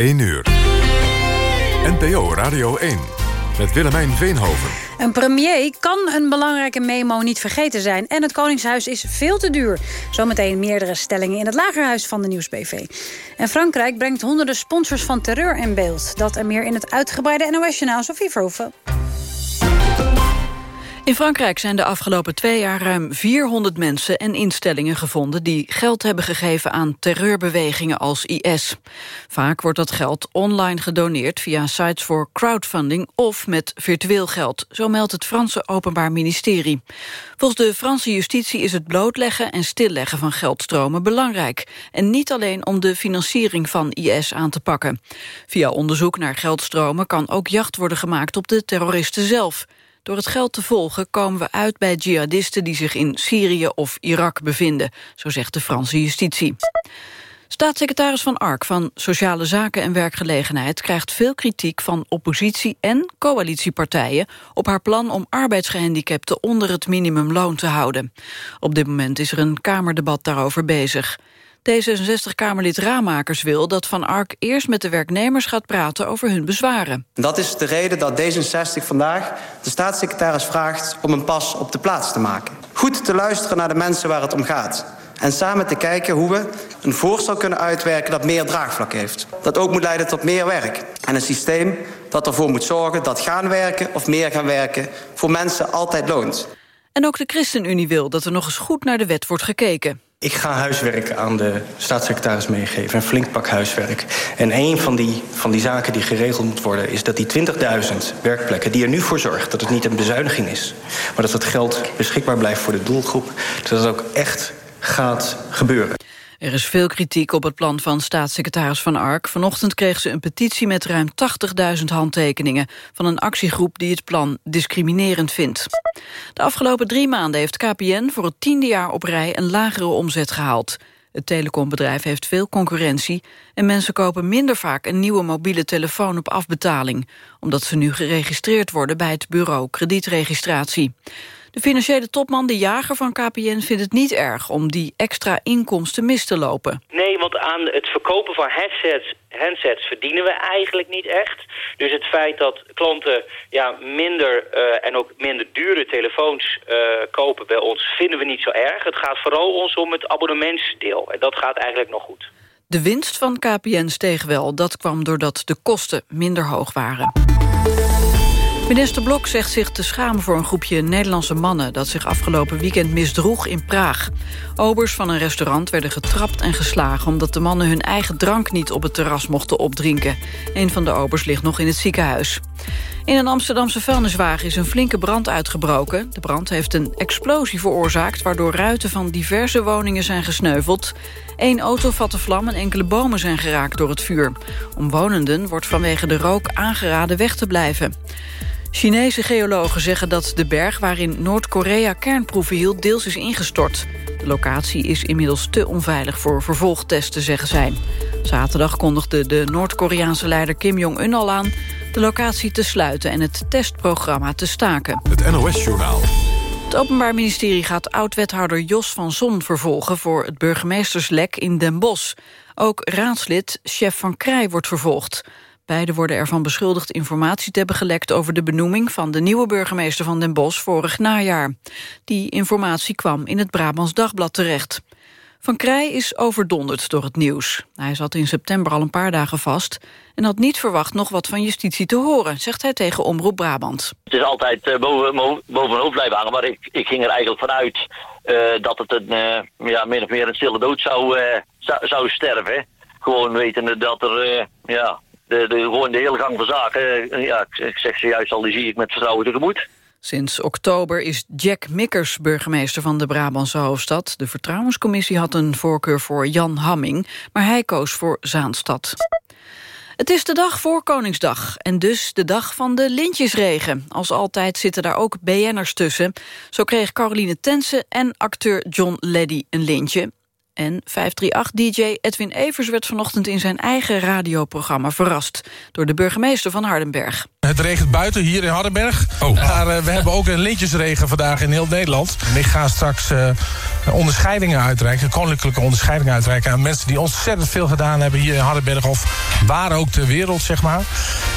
1 uur. NPO Radio 1 met Willemijn Veenhoven. Een premier kan een belangrijke memo niet vergeten zijn... en het Koningshuis is veel te duur. Zometeen meerdere stellingen in het Lagerhuis van de Nieuws-PV. En Frankrijk brengt honderden sponsors van terreur in beeld. Dat en meer in het uitgebreide NOS-journaal Sofie Verhoeven. In Frankrijk zijn de afgelopen twee jaar ruim 400 mensen en instellingen gevonden die geld hebben gegeven aan terreurbewegingen als IS. Vaak wordt dat geld online gedoneerd via sites voor crowdfunding of met virtueel geld, zo meldt het Franse Openbaar Ministerie. Volgens de Franse justitie is het blootleggen en stilleggen van geldstromen belangrijk en niet alleen om de financiering van IS aan te pakken. Via onderzoek naar geldstromen kan ook jacht worden gemaakt op de terroristen zelf. Door het geld te volgen komen we uit bij jihadisten die zich in Syrië of Irak bevinden, zo zegt de Franse justitie. Staatssecretaris Van Ark van Sociale Zaken en Werkgelegenheid... krijgt veel kritiek van oppositie en coalitiepartijen... op haar plan om arbeidsgehandicapten onder het minimumloon te houden. Op dit moment is er een Kamerdebat daarover bezig. D66-Kamerlid Raamakers wil dat Van Ark eerst met de werknemers gaat praten over hun bezwaren. Dat is de reden dat D66 vandaag de staatssecretaris vraagt om een pas op de plaats te maken. Goed te luisteren naar de mensen waar het om gaat. En samen te kijken hoe we een voorstel kunnen uitwerken dat meer draagvlak heeft. Dat ook moet leiden tot meer werk. En een systeem dat ervoor moet zorgen dat gaan werken of meer gaan werken voor mensen altijd loont. En ook de ChristenUnie wil dat er nog eens goed naar de wet wordt gekeken. Ik ga huiswerk aan de staatssecretaris meegeven, een flink pak huiswerk. En een van die, van die zaken die geregeld moet worden... is dat die 20.000 werkplekken die er nu voor zorgt... dat het niet een bezuiniging is, maar dat het geld beschikbaar blijft voor de doelgroep... dat dat ook echt gaat gebeuren. Er is veel kritiek op het plan van staatssecretaris Van Ark. Vanochtend kreeg ze een petitie met ruim 80.000 handtekeningen... van een actiegroep die het plan discriminerend vindt. De afgelopen drie maanden heeft KPN voor het tiende jaar op rij... een lagere omzet gehaald. Het telecombedrijf heeft veel concurrentie... en mensen kopen minder vaak een nieuwe mobiele telefoon op afbetaling... omdat ze nu geregistreerd worden bij het bureau kredietregistratie. De financiële topman, de jager van KPN, vindt het niet erg... om die extra inkomsten mis te lopen. Nee, want aan het verkopen van headsets, handsets verdienen we eigenlijk niet echt. Dus het feit dat klanten ja, minder uh, en ook minder dure telefoons uh, kopen bij ons... vinden we niet zo erg. Het gaat vooral ons om het abonnementsdeel. En dat gaat eigenlijk nog goed. De winst van KPN steeg wel. Dat kwam doordat de kosten minder hoog waren. Minister Blok zegt zich te schamen voor een groepje Nederlandse mannen... dat zich afgelopen weekend misdroeg in Praag. Obers van een restaurant werden getrapt en geslagen... omdat de mannen hun eigen drank niet op het terras mochten opdrinken. Een van de obers ligt nog in het ziekenhuis. In een Amsterdamse vuilniswagen is een flinke brand uitgebroken. De brand heeft een explosie veroorzaakt... waardoor ruiten van diverse woningen zijn gesneuveld. Eén auto vatte vlam en enkele bomen zijn geraakt door het vuur. Omwonenden wordt vanwege de rook aangeraden weg te blijven. Chinese geologen zeggen dat de berg waarin Noord-Korea kernproeven hield deels is ingestort. De locatie is inmiddels te onveilig voor vervolgtesten, zeggen zij. Zaterdag kondigde de Noord-Koreaanse leider Kim Jong-un al aan... de locatie te sluiten en het testprogramma te staken. Het NOS-journaal. Het Openbaar Ministerie gaat oud-wethouder Jos van Zon vervolgen... voor het burgemeesterslek in Den Bosch. Ook raadslid Chef van Krij wordt vervolgd. Beiden worden ervan beschuldigd informatie te hebben gelekt... over de benoeming van de nieuwe burgemeester van Den Bosch vorig najaar. Die informatie kwam in het Brabants Dagblad terecht. Van Krij is overdonderd door het nieuws. Hij zat in september al een paar dagen vast... en had niet verwacht nog wat van justitie te horen... zegt hij tegen Omroep Brabant. Het is altijd uh, boven, bovenhoofd blijven hangen... maar ik, ik ging er eigenlijk vanuit uh, dat het een, uh, ja, min of meer een stille dood zou, zou, zou sterven. Gewoon wetende dat er ja, de, de, gewoon de hele gang van zaken, eh, ja, ik zeg ze juist al, die zie ik met vertrouwen tegemoet. Sinds oktober is Jack Mikkers burgemeester van de Brabantse hoofdstad. De vertrouwenscommissie had een voorkeur voor Jan Hamming, maar hij koos voor Zaanstad. Het is de dag voor Koningsdag en dus de dag van de lintjesregen. Als altijd zitten daar ook BN'ers tussen. Zo kreeg Caroline Tense en acteur John Leddy een lintje. En 538-dj Edwin Evers werd vanochtend in zijn eigen radioprogramma verrast... door de burgemeester van Hardenberg. Het regent buiten hier in Hardenberg. Oh. Maar uh, we hebben ook een lintjesregen vandaag in heel Nederland. En ik ga straks uh, onderscheidingen uitreiken, koninklijke onderscheidingen uitreiken aan mensen die ontzettend veel gedaan hebben hier in Hardenberg of waar ook ter wereld, zeg maar.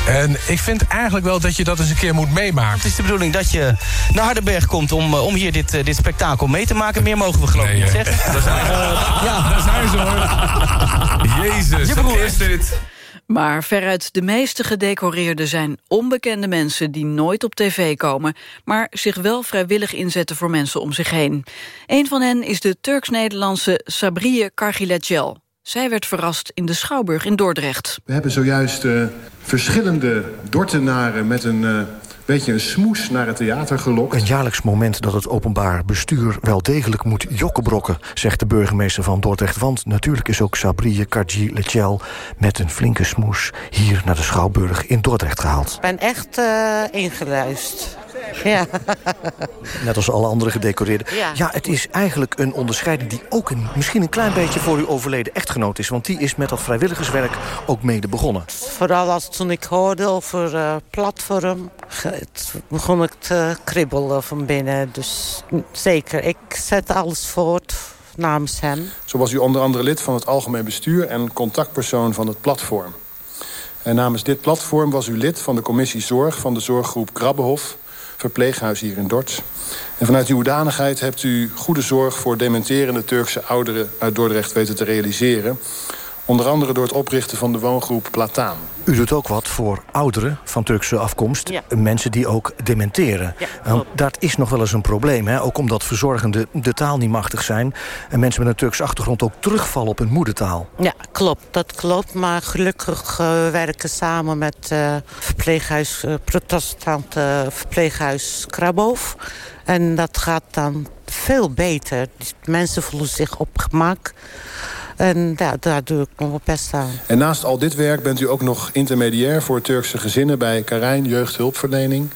En ik vind eigenlijk wel dat je dat eens een keer moet meemaken. Het is de bedoeling dat je naar Hardenberg komt om, om hier dit, dit spektakel mee te maken. Meer mogen we geloof ik niet zeggen. Daar zijn, ja, daar zijn ze hoor. Jezus, je broer is dit. Maar veruit de meeste gedecoreerden zijn onbekende mensen... die nooit op tv komen, maar zich wel vrijwillig inzetten... voor mensen om zich heen. Een van hen is de Turks-Nederlandse Sabriye Kargilecel. Zij werd verrast in de Schouwburg in Dordrecht. We hebben zojuist uh, verschillende Dortenaren met een... Uh beetje een smoes naar het theater gelokt. Een jaarlijks moment dat het openbaar bestuur wel degelijk moet jokkenbrokken... zegt de burgemeester van Dordrecht. Want natuurlijk is ook Sabriye Karji Lechel met een flinke smoes... hier naar de Schouwburg in Dordrecht gehaald. Ik ben echt uh, ingeluist. Ja. Net als alle andere gedecoreerden. Ja. ja. het is eigenlijk een onderscheiding die ook een, misschien een klein beetje voor uw overleden echtgenoot is. Want die is met dat vrijwilligerswerk ook mede begonnen. Vooral als toen ik hoorde over uh, platform, het begon ik te kribbelen van binnen. Dus zeker, ik zet alles voort namens hem. Zo was u onder andere lid van het algemeen bestuur en contactpersoon van het platform. En namens dit platform was u lid van de commissie Zorg van de zorggroep Krabbehof verpleeghuis hier in Dordt. En vanuit uw hoedanigheid hebt u goede zorg voor dementerende Turkse ouderen uit Dordrecht weten te realiseren. Onder andere door het oprichten van de woongroep Plataan. U doet ook wat voor ouderen van Turkse afkomst. Mensen die ook dementeren. Ja, dat is nog wel eens een probleem. Hè? Ook omdat verzorgenden de taal niet machtig zijn. En mensen met een Turkse achtergrond ook terugvallen op hun moedertaal. Ja, klopt. Dat klopt. Maar gelukkig uh, werken samen met uh, verpleeghuis, uh, protestant verpleeghuis Krabov. En dat gaat dan veel beter. mensen voelen zich op gemak. En ja, daar doe ik nog wel best aan. En naast al dit werk bent u ook nog intermediair... voor Turkse gezinnen bij Karijn Jeugdhulpverlening.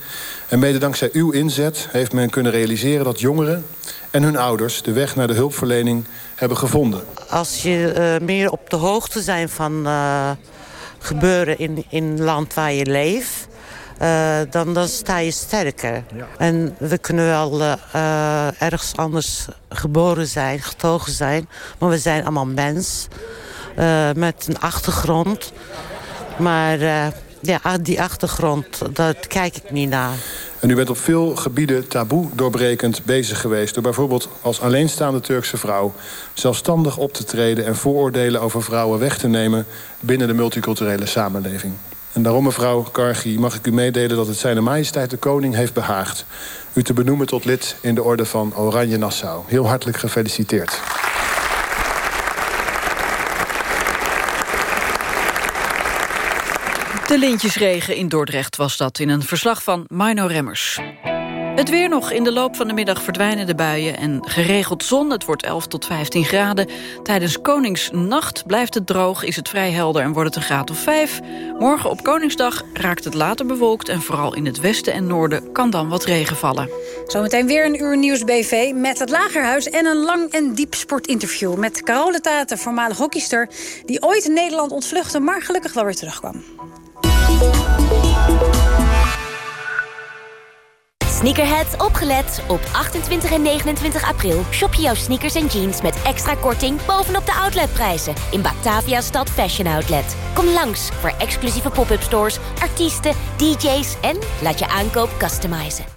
En mede dankzij uw inzet heeft men kunnen realiseren... dat jongeren en hun ouders de weg naar de hulpverlening hebben gevonden. Als je uh, meer op de hoogte zijn van uh, gebeuren in, in land waar je leeft... Uh, dan, dan sta je sterker. Ja. En we kunnen wel uh, ergens anders geboren zijn, getogen zijn. Maar we zijn allemaal mens. Uh, met een achtergrond. Maar ja, die achtergrond, dat kijk ik niet naar. En u bent op veel gebieden taboe doorbrekend bezig geweest... door bijvoorbeeld als alleenstaande Turkse vrouw... zelfstandig op te treden en vooroordelen over vrouwen weg te nemen... binnen de multiculturele samenleving. En daarom, mevrouw Kargi, mag ik u meedelen dat het zijn majesteit de koning heeft behaagd... u te benoemen tot lid in de orde van Oranje Nassau. Heel hartelijk gefeliciteerd. De lintjesregen in Dordrecht was dat in een verslag van Mino Remmers. Het weer nog. In de loop van de middag verdwijnen de buien en geregeld zon. Het wordt 11 tot 15 graden. Tijdens Koningsnacht blijft het droog, is het vrij helder en wordt het een graad of 5. Morgen op Koningsdag raakt het later bewolkt... en vooral in het westen en noorden kan dan wat regen vallen. Zometeen weer een uur nieuws BV met het Lagerhuis... en een lang en diep sportinterview met Carole Taten, voormalig hockeyster... die ooit Nederland ontvluchtte, maar gelukkig wel weer terugkwam. Sneakerheads opgelet. Op 28 en 29 april shop je jouw sneakers en jeans met extra korting bovenop de outletprijzen in Batavia Stad Fashion Outlet. Kom langs voor exclusieve pop-up stores, artiesten, DJ's en laat je aankoop customizen.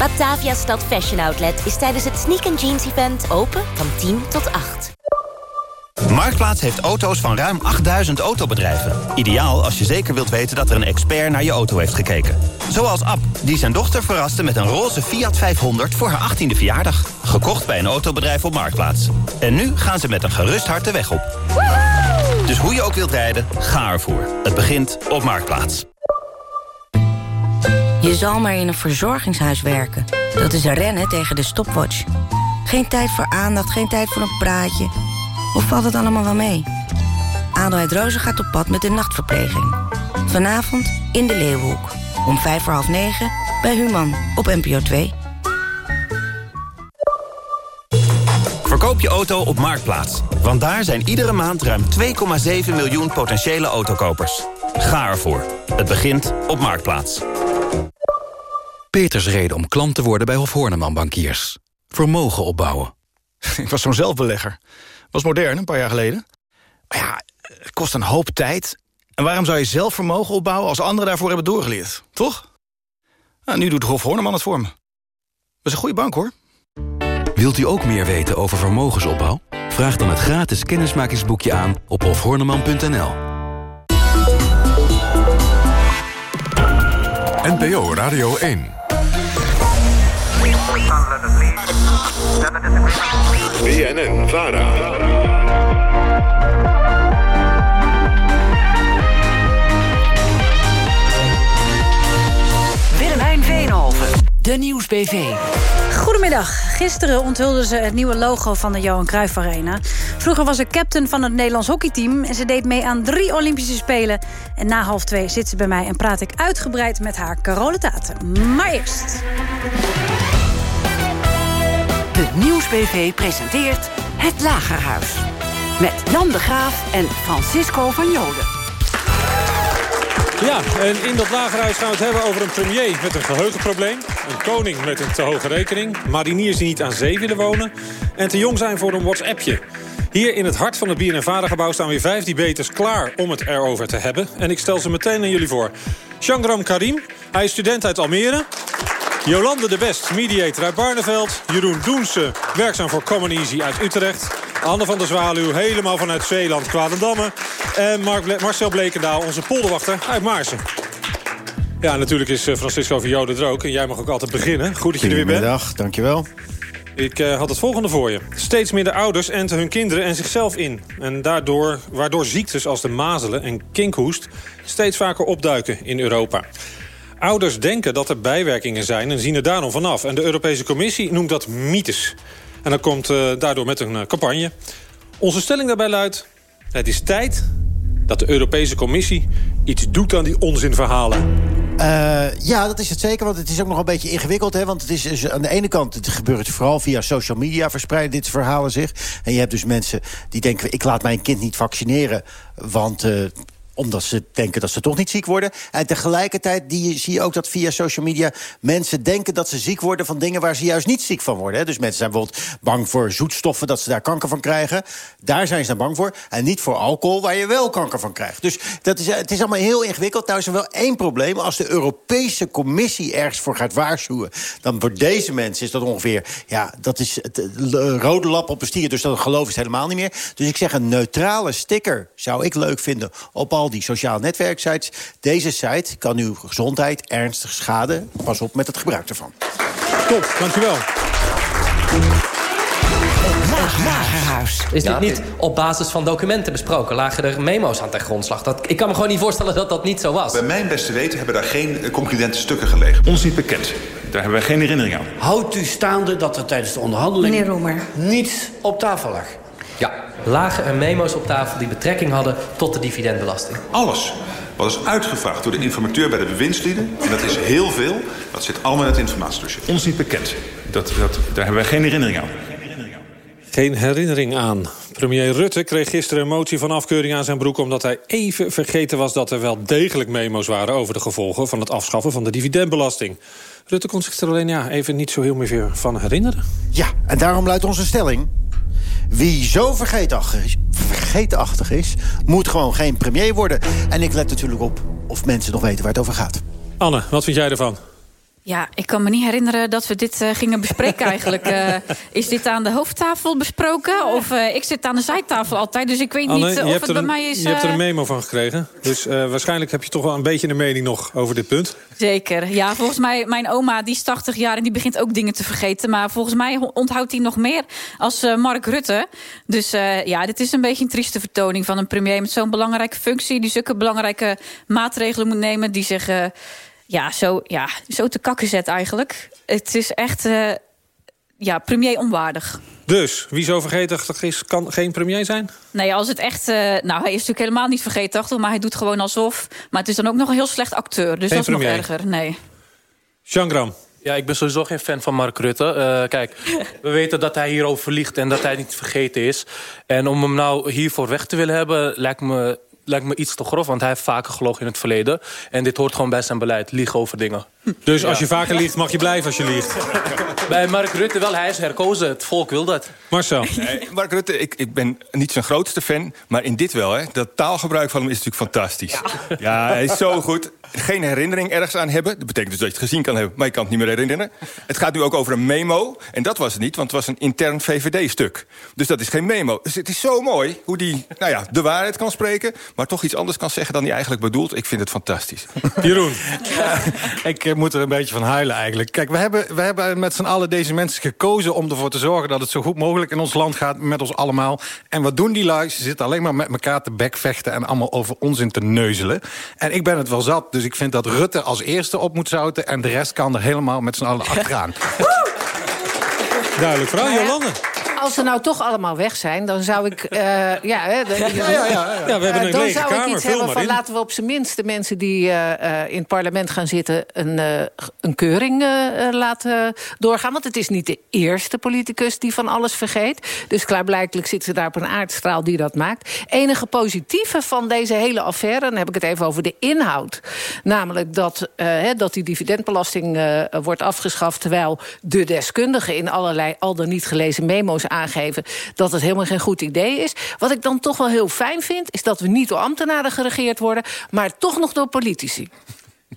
Batavia Stad Fashion Outlet is tijdens het Sneak Jeans Event open van 10 tot 8. Marktplaats heeft auto's van ruim 8000 autobedrijven. Ideaal als je zeker wilt weten dat er een expert naar je auto heeft gekeken. Zoals Ab, die zijn dochter verraste met een roze Fiat 500 voor haar 18e verjaardag. Gekocht bij een autobedrijf op Marktplaats. En nu gaan ze met een gerust hart de weg op. Dus hoe je ook wilt rijden, ga ervoor. Het begint op Marktplaats. Je zal maar in een verzorgingshuis werken. Dat is rennen tegen de stopwatch. Geen tijd voor aandacht, geen tijd voor een praatje... Of valt het allemaal wel mee? Adelheid Rozen gaat op pad met de nachtverpleging. Vanavond in de Leeuwhoek. Om vijf voor half negen bij Human op NPO 2. Verkoop je auto op Marktplaats. Want daar zijn iedere maand ruim 2,7 miljoen potentiële autokopers. Ga ervoor. Het begint op Marktplaats. Peters reden om klant te worden bij Hof Horneman Bankiers. Vermogen opbouwen. Ik was zo'n zelfbelegger. Was modern, een paar jaar geleden. Maar ja, het kost een hoop tijd. En waarom zou je zelf vermogen opbouwen als anderen daarvoor hebben doorgeleerd? Toch? Nou, nu doet Hof Horneman het voor me. Dat is een goede bank, hoor. Wilt u ook meer weten over vermogensopbouw? Vraag dan het gratis kennismakingsboekje aan op hofhorneman.nl. NPO Radio 1. BNN Vara. Willemijn Veenhoven, de Nieuwsbv. Goedemiddag. Gisteren onthulden ze het nieuwe logo van de Johan Cruijff Arena. Vroeger was ze captain van het Nederlands hockeyteam... en ze deed mee aan drie Olympische Spelen. En na half twee zit ze bij mij en praat ik uitgebreid met haar Carole Taten. Maar eerst... De Nieuwsbv presenteert Het Lagerhuis. Met Jan de Graaf en Francisco van Joden. Ja, en in dat lagerhuis gaan we het hebben over een premier met een geheugenprobleem. Een koning met een te hoge rekening. Mariniers die niet aan zee willen wonen. En te jong zijn voor een WhatsAppje. Hier in het hart van het BNN-vadergebouw staan weer vijf debaters klaar om het erover te hebben. En ik stel ze meteen aan jullie voor. Shangram Karim, hij is student uit Almere. Jolande de Best, mediator uit Barneveld. Jeroen Doense, werkzaam voor Common Easy uit Utrecht. Anne van der Zwaluw, helemaal vanuit Zeeland, Kwadendamme. En Mark Ble Marcel Blekendaal, onze polderwachter uit Maarsen. Ja, natuurlijk is eh, Francisco Vioda er ook. En jij mag ook altijd beginnen. Goed dat je er weer bent. Goedemiddag, dankjewel. Ik uh, had het volgende voor je. Steeds minder ouders enten hun kinderen en zichzelf in. En daardoor, waardoor ziektes als de mazelen en kinkhoest... steeds vaker opduiken in Europa. Ouders denken dat er bijwerkingen zijn en zien er daarom vanaf. En de Europese Commissie noemt dat mythes. En dan komt uh, daardoor met een uh, campagne. Onze stelling daarbij luidt... het is tijd dat de Europese Commissie iets doet aan die onzinverhalen. Uh, ja, dat is het zeker, want het is ook nog een beetje ingewikkeld. Hè? Want het is dus aan de ene kant, het gebeurt vooral via social media... verspreiden dit verhalen zich. En je hebt dus mensen die denken... ik laat mijn kind niet vaccineren, want... omdat ze denken dat ze toch niet ziek worden. En tegelijkertijd die, zie je ook dat via social media... mensen denken dat ze ziek worden van dingen waar ze juist niet ziek van worden. Hè. Dus mensen zijn bijvoorbeeld bang voor zoetstoffen... dat ze daar kanker van krijgen. Daar zijn ze dan bang voor. En niet voor alcohol, waar je wel kanker van krijgt. Dus dat is, het is allemaal heel ingewikkeld. Nou is er wel één probleem. Als de Europese Commissie ergens voor gaat waarschuwen... dan voor deze mensen is dat ongeveer... ja, dat is het rode lap op een stier. Dus dat geloof is helemaal niet meer. Dus ik zeg een neutrale sticker zou ik leuk vinden... op al die sociale netwerksites. Deze site kan uw gezondheid ernstig schaden. Pas op met het gebruik ervan. Top, dankjewel. Lagerhuis. Is dit niet op basis van documenten besproken? Lagen er memo's aan ten grondslag? Dat, ik kan me gewoon niet voorstellen dat dat niet zo was. Bij mijn beste weten hebben daar geen concludente stukken gelegen. Ons niet bekend. Daar hebben wij geen herinnering aan. Houdt u staande dat er tijdens de onderhandeling... Meneer Roemer. niets op tafel lag? Ja, lagen er memo's op tafel die betrekking hadden tot de dividendbelasting? Alles. Wat is uitgevraagd door de informateur bij de bewindslieden... en dat is heel veel, dat zit allemaal in het informatiedossier. Ons niet bekend. Dat, dat, daar hebben wij geen herinnering aan. Geen herinnering aan. Premier Rutte kreeg gisteren een motie van afkeuring aan zijn broek... omdat hij even vergeten was dat er wel degelijk memo's waren... over de gevolgen van het afschaffen van de dividendbelasting. Rutte kon zich er alleen ja, even niet zo heel meer van herinneren. Ja, en daarom luidt onze stelling... Wie zo vergeetachtig is, moet gewoon geen premier worden. En ik let natuurlijk op of mensen nog weten waar het over gaat. Anne, wat vind jij ervan? Ja, ik kan me niet herinneren dat we dit uh, gingen bespreken eigenlijk. Uh, is dit aan de hoofdtafel besproken? Of uh, ik zit aan de zijtafel altijd, dus ik weet Anne, niet of het bij een, mij is... Je hebt er een memo van gekregen. Dus waarschijnlijk heb je toch wel een beetje een mening nog over dit punt. Zeker. Ja, volgens mij, mijn oma die is 80 jaar en die begint ook dingen te vergeten. Maar volgens mij onthoudt hij nog meer als Mark Rutte. Dus ja, dit is een beetje een trieste vertoning van een premier... met zo'n belangrijke functie, die zulke belangrijke maatregelen moet nemen... die zich ja, zo, ja, zo te kakken zet eigenlijk. Het is echt... Uh, ja, premier onwaardig. Dus, wie zo vergeetachtig is, kan geen premier zijn? Nee, als het echt... Uh, nou, hij is natuurlijk helemaal niet vergeetachtig... maar hij doet gewoon alsof. Maar het is dan ook nog een heel slecht acteur. Dus Geen dat is nog erger. Nee. Shangram. Ja, ik ben sowieso geen fan van Mark Rutte. Eh, kijk, we weten dat hij hierover liegt en dat hij niet vergeten is. En om hem nou hiervoor weg te willen hebben... lijkt me, lijkt me iets te grof, want hij heeft vaker gelogen in het verleden. En dit hoort gewoon bij zijn beleid, liegen over dingen. Dus als je vaker liegt, mag je blijven als je liegt. Bij Mark Rutte wel, hij is herkozen. Het volk wil dat. Marcel. Nee, Mark Rutte, ik, ik ben niet zijn grootste fan, maar in dit wel. Hè. Dat taalgebruik van hem is natuurlijk fantastisch. Ja, hij is zo goed. Geen herinnering ergens aan hebben. Dat betekent dus dat je het gezien kan hebben, maar je kan het niet meer herinneren. Het gaat nu ook over een memo. En dat was het niet, want het was een intern VVD-stuk. Dus dat is geen memo. Dus het is zo mooi hoe die nou ja, de waarheid kan spreken... maar toch iets anders kan zeggen dan hij eigenlijk bedoelt. Ik vind het fantastisch. Jeroen. Ik eh, moet er een beetje van huilen eigenlijk. Kijk, we hebben, we hebben met z'n allen deze mensen gekozen... om ervoor te zorgen dat het zo goed mogelijk in ons land gaat... met ons allemaal. En wat doen die lui? Ze zitten alleen maar met elkaar te bekvechten... en allemaal over onzin te neuzelen. En ik ben het wel zat, dus ik vind dat Rutte als eerste op moet zouten... en de rest kan er helemaal met z'n allen achteraan. Duidelijk verhaal, Nou Jolande. Als ze nou toch allemaal weg zijn, dan zou ik... eh, ja, Ja, ja, ja, ja. Ja, we hebben een Eh, dan lege zou kamer, ik iets hebben van... in. laten we op zijn minst de mensen die eh, eh, in het parlement gaan zitten... een, eh, een keuring laten doorgaan. Want het is niet de eerste politicus die van alles vergeet. Dus klaarblijkelijk zitten ze daar op een aardstraal die dat maakt. Enige positieve van deze hele affaire... dan heb ik het even over de inhoud. Namelijk dat, eh, hè, dat die dividendbelasting eh, wordt afgeschaft... terwijl de deskundigen in allerlei al dan niet gelezen memo's aangeven... dat het helemaal geen goed idee is. Wat ik dan toch wel heel fijn vind... is dat we niet door ambtenaren geregeerd worden... maar toch nog door politici.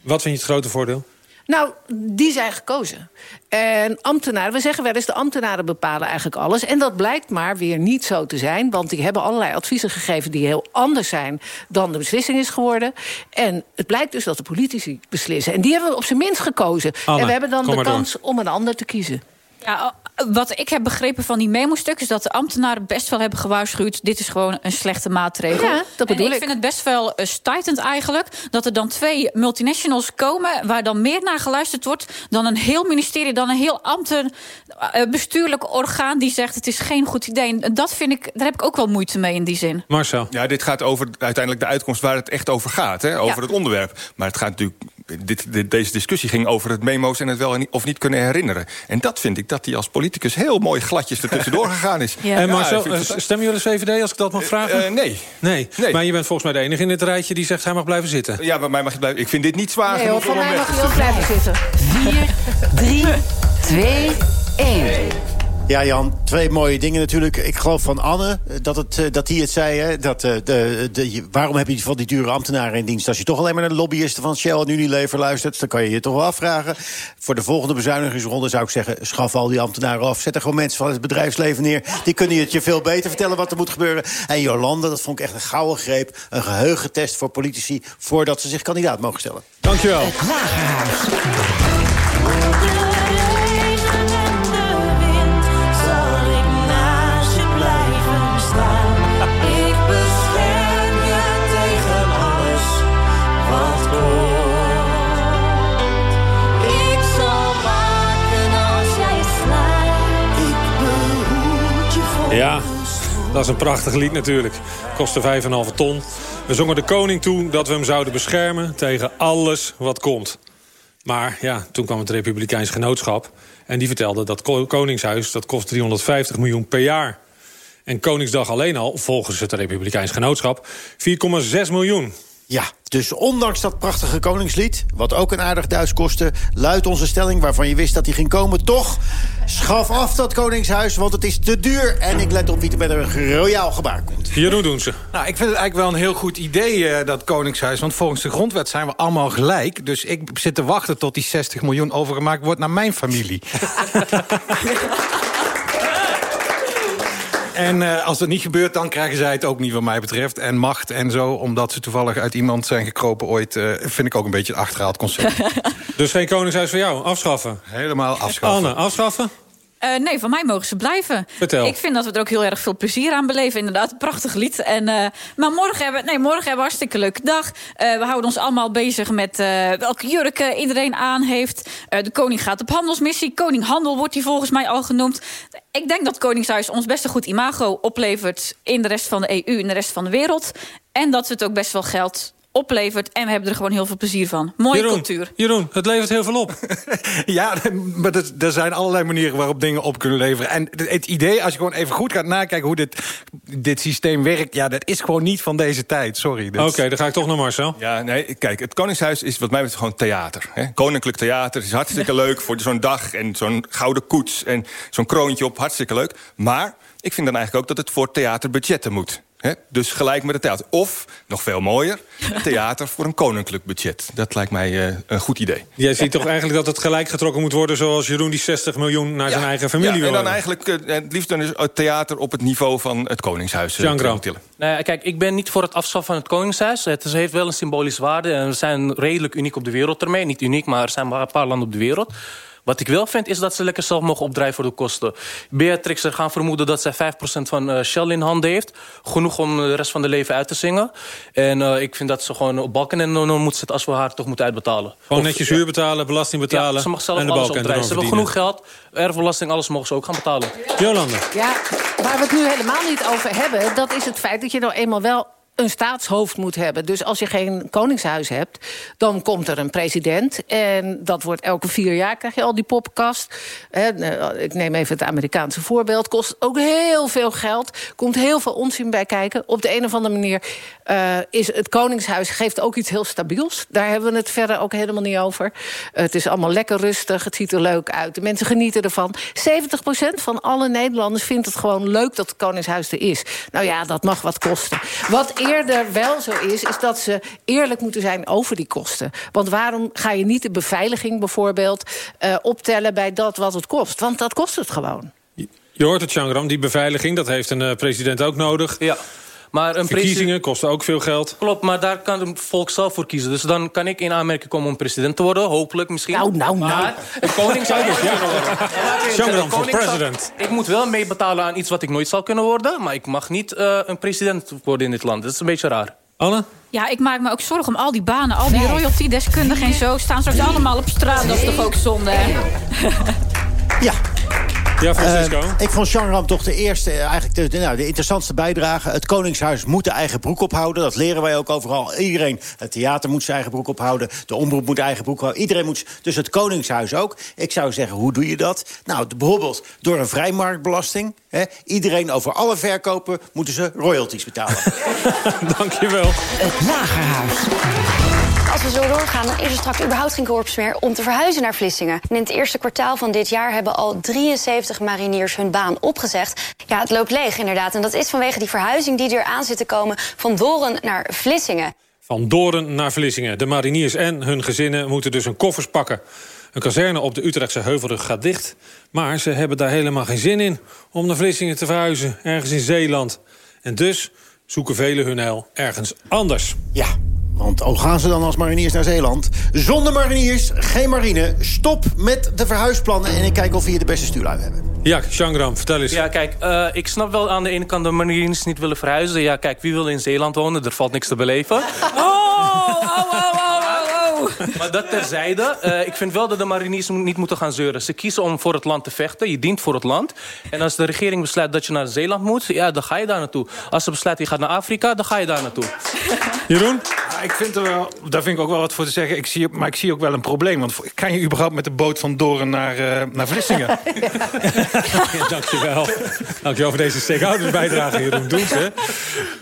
Wat vind je het grote voordeel? Nou, die zijn gekozen. En ambtenaren, we zeggen wel eens... de ambtenaren bepalen eigenlijk alles. En dat blijkt maar weer niet zo te zijn. Want die hebben allerlei adviezen gegeven... die heel anders zijn dan de beslissing is geworden. En het blijkt dus dat de politici beslissen. En die hebben we op zijn minst gekozen. Anne, en we hebben dan de door. kans om een ander te kiezen. Ja, wat ik heb begrepen van die memo-stuk... is dat de ambtenaren best wel hebben gewaarschuwd... dit is gewoon een slechte maatregel. Ja, dat bedoel en ik. ik. vind het best wel uh, stuitend eigenlijk... dat er dan twee multinationals komen... waar dan meer naar geluisterd wordt... dan een heel ministerie, dan een heel ambten, uh, bestuurlijk orgaan... die zegt het is geen goed idee. En dat vind ik, daar heb ik ook wel moeite mee in die zin. Marcel. Ja, dit gaat over uiteindelijk de uitkomst waar het echt over gaat. Hè? Over Ja. het onderwerp. Maar het gaat natuurlijk... Dit, dit- deze discussie ging over het memo's en het wel en niet- of niet kunnen herinneren. En dat vind ik dat hij als politicus heel mooi gladjes ertussendoor gegaan is. En Marcel, ik vind het eh, stemmen jullie VVD als ik dat mag vragen? Eh, nee. nee. Maar je bent volgens mij de enige in dit rijtje die zegt hij mag blijven zitten. Ja, bij mij mag je blijven. Ik vind dit niet zwaar Nee hoor, voor mij mag je ook blijven zitten. 4, 3, 2, 1. Ja, Jan, twee mooie dingen natuurlijk. Ik geloof van Anne eh, dat, het, eh, dat die het zei. Hè? Dat, eh, de, de, waarom heb je van die dure ambtenaren in dienst... als je toch alleen maar naar de lobbyisten van Shell en Unilever luistert? Dan kan je je toch wel afvragen. Voor de volgende bezuinigingsronde zou ik zeggen... schaf al die ambtenaren af. Zet er gewoon mensen van het bedrijfsleven neer. Die kunnen het je veel beter vertellen wat er moet gebeuren. En Jolande, dat vond ik echt een gouden greep. Een geheugentest voor politici... voordat ze zich kandidaat mogen stellen. Dankjewel. Dat is een prachtig lied natuurlijk. Kostte 5,5 ton. We zongen de koning toe dat we hem zouden beschermen... tegen alles wat komt. Maar ja, toen kwam het Republikeins Genootschap... en die vertelde dat ko- Koningshuis dat kost 350 miljoen per jaar. En Koningsdag alleen al, volgens het Republikeins Genootschap... 4,6 miljoen. Ja, dus ondanks dat prachtige koningslied... wat ook een aardig Duits kostte... luidt onze stelling waarvan je wist dat die ging komen... toch, schaf af dat koningshuis, want het is te duur... en ik let op wie er met een royaal gebaar komt. Jeroen doen ze. Nou, ik vind het eigenlijk wel een heel goed idee, eh, dat Koningshuis. Want volgens de grondwet zijn we allemaal gelijk. Dus ik zit te wachten tot die 60 miljoen overgemaakt wordt naar mijn familie. En eh, als dat niet gebeurt, dan krijgen zij het ook niet wat mij betreft. En macht en zo, omdat ze toevallig uit iemand zijn gekropen ooit... eh, vind ik ook een beetje een achterhaald concept. Dus geen Koningshuis voor jou, afschaffen? Helemaal afschaffen. Anne, afschaffen? Eh, nee, van mij mogen ze blijven. Vertel. Ik vind dat we er ook heel erg veel plezier aan beleven. Inderdaad, een prachtig lied. En, eh, maar morgen hebben, nee, morgen hebben we een hartstikke leuke dag. Eh, we houden ons allemaal bezig met welke jurken iedereen aan heeft. De koning gaat op handelsmissie. Koning Handel wordt hij volgens mij al genoemd. Ik denk dat Koningshuis ons best een goed imago oplevert... in de rest van de EU en de rest van de wereld. En dat het ook best wel geld oplevert. En we hebben er gewoon heel veel plezier van. Mooie Jeroen, cultuur. Jeroen, het levert heel veel op. Ja, maar er- er zijn allerlei manieren waarop dingen op kunnen leveren. En het- idee, als je gewoon even goed gaat nakijken... hoe dit, dit systeem werkt, ja, dat is gewoon niet van deze tijd. Sorry. Oké, dan ga ik toch naar Marcel. Ja, nee, kijk, het Koningshuis is wat mij betreft gewoon theater. Hè? Koninklijk theater is hartstikke leuk voor zo'n dag... en zo'n gouden koets en zo'n kroontje op, hartstikke leuk. Maar ik vind dan eigenlijk ook dat het voor theaterbudgetten moet. Hè? Dus gelijk met het theater. Of, nog veel mooier, theater voor een koninklijk budget. Dat lijkt mij eh, een goed idee. Jij ziet toch eigenlijk dat het gelijk getrokken moet worden... zoals Jeroen die 60 miljoen naar zijn eigen familie ja, wil en dan eigenlijk eh, het liefst dan het theater op het niveau van het Koningshuis. eh, Jean tillen. Nou ja, kijk, ik ben niet voor het afschaffen van het Koningshuis. Het is- heeft wel een symbolisch waarde. En we zijn redelijk uniek op de wereld ermee. Niet uniek, maar er zijn maar een paar landen op de wereld. Wat ik wel vind, is dat ze lekker zelf mogen opdrijven voor de kosten. Beatrix er gaan vermoeden dat zij 5% van eh, Shell in handen heeft. Genoeg om de rest van de leven uit te zingen. En eh, ik vind dat ze gewoon op balken en dan moet ze het als we haar toch moeten uitbetalen. Gewoon Of- netjes huur betalen, belasting betalen... Ja, ze mag zelf en de alles balken opdrijven. Ze hebben genoeg geld. Erfbelasting, alles mogen ze ook gaan betalen. Jolanda. Ja, waar we het nu helemaal niet over hebben... dat is het feit dat je nou eenmaal wel een staatshoofd moet hebben. Dus als je geen koningshuis hebt, dan komt er een president. En dat wordt elke vier jaar, krijg je al die poppenkast. Nou, ik neem even het Amerikaanse voorbeeld. Kost ook heel veel geld. Komt heel veel onzin bij kijken. Op de een of andere manier eh, is het koningshuis... geeft ook iets heel stabiels. Daar hebben we het verder ook helemaal niet over. het is allemaal lekker rustig. Het ziet er leuk uit. De mensen genieten ervan. 70% van alle Nederlanders vindt het gewoon leuk dat het koningshuis er is. Nou ja, dat mag wat kosten. Wat eerder wel zo is, is dat ze eerlijk moeten zijn over die kosten. Want waarom ga je niet de beveiliging bijvoorbeeld eh, optellen bij dat wat het kost? Want dat kost het gewoon. Je hoort het, Changram, die beveiliging, dat heeft een eh, president ook nodig. Ja. Maar een Verkiezingen kosten ook veel geld. Klopt, maar daar kan het volk zelf voor kiezen. Dus dan kan ik in aanmerking komen om president te worden. Hopelijk misschien. Nou, nou, nou. Maar een koning zou dus kunnen worden. Ja, Show dan voor president. Ik moet wel meebetalen aan iets wat ik nooit zal kunnen worden. Maar ik mag niet eh, een president worden in dit land. Dat is een beetje raar. Anne? Ja, ik maak me ook zorgen om al die banen. Al die royalty-deskundigen en zo. Staan straks allemaal op straat. Dat is toch ook zonde, hè? Ja. Ja, Francisco? Eh, ik vond Jean Ram toch de eerste, eh, eigenlijk de, nou, de interessantste bijdrage. Het Koningshuis moet de eigen broek ophouden. Dat leren wij ook overal. Iedereen, het theater moet zijn eigen broek ophouden. De omroep moet eigen broek houden. Iedereen moet, dus het Koningshuis ook. Ik zou zeggen, hoe doe je dat? Nou, bijvoorbeeld door een vrijmarktbelasting. Hè. Iedereen over alle verkopen moeten ze royalties betalen. Dankjewel. Het Lagerhuis. Als we zo doorgaan, dan is er straks überhaupt geen korps meer om te verhuizen naar Vlissingen. En in het eerste kwartaal van dit jaar hebben al 73 mariniers hun baan opgezegd. Ja, het loopt leeg inderdaad. En dat is vanwege die verhuizing die er aan zit te komen van Doren naar Vlissingen. Van Doren naar Vlissingen. De mariniers en hun gezinnen moeten dus hun koffers pakken. Een kazerne op de Utrechtse Heuvelrug gaat dicht. Maar ze hebben daar helemaal geen zin in om naar Vlissingen te verhuizen. Ergens in Zeeland. En dus zoeken velen hun heil ergens anders. Ja, want al gaan ze dan als mariniers naar Zeeland. Zonder mariniers, geen marine. Stop met de verhuisplannen en ik kijk of we hier de beste stuurlui hebben. Ja, Shangram, vertel eens. Ja, kijk, eh, ik snap wel aan de ene kant de mariniers niet willen verhuizen. Ja, kijk, wie wil in Zeeland wonen? Er valt niks te beleven. Oh, oh, oh, oh, Maar dat terzijde. eh, ik vind wel dat de mariniers niet moeten gaan zeuren. Ze kiezen om voor het land te vechten. Je dient voor het land. En als de regering besluit dat je naar Zeeland moet... ja, dan ga je daar naartoe. Als ze besluit je gaat naar Afrika, dan ga je daar naartoe. Jeroen? Ja, ik vind er wel, daar vind ik ook wel wat voor te zeggen. Ik zie, maar ik zie ook wel een probleem. Want kan je überhaupt met de boot van Doren naar, eh, naar Vlissingen? Ja, dankjewel. Dankjewel voor deze stakehouders bijdrage, Jeroen. Doen ze.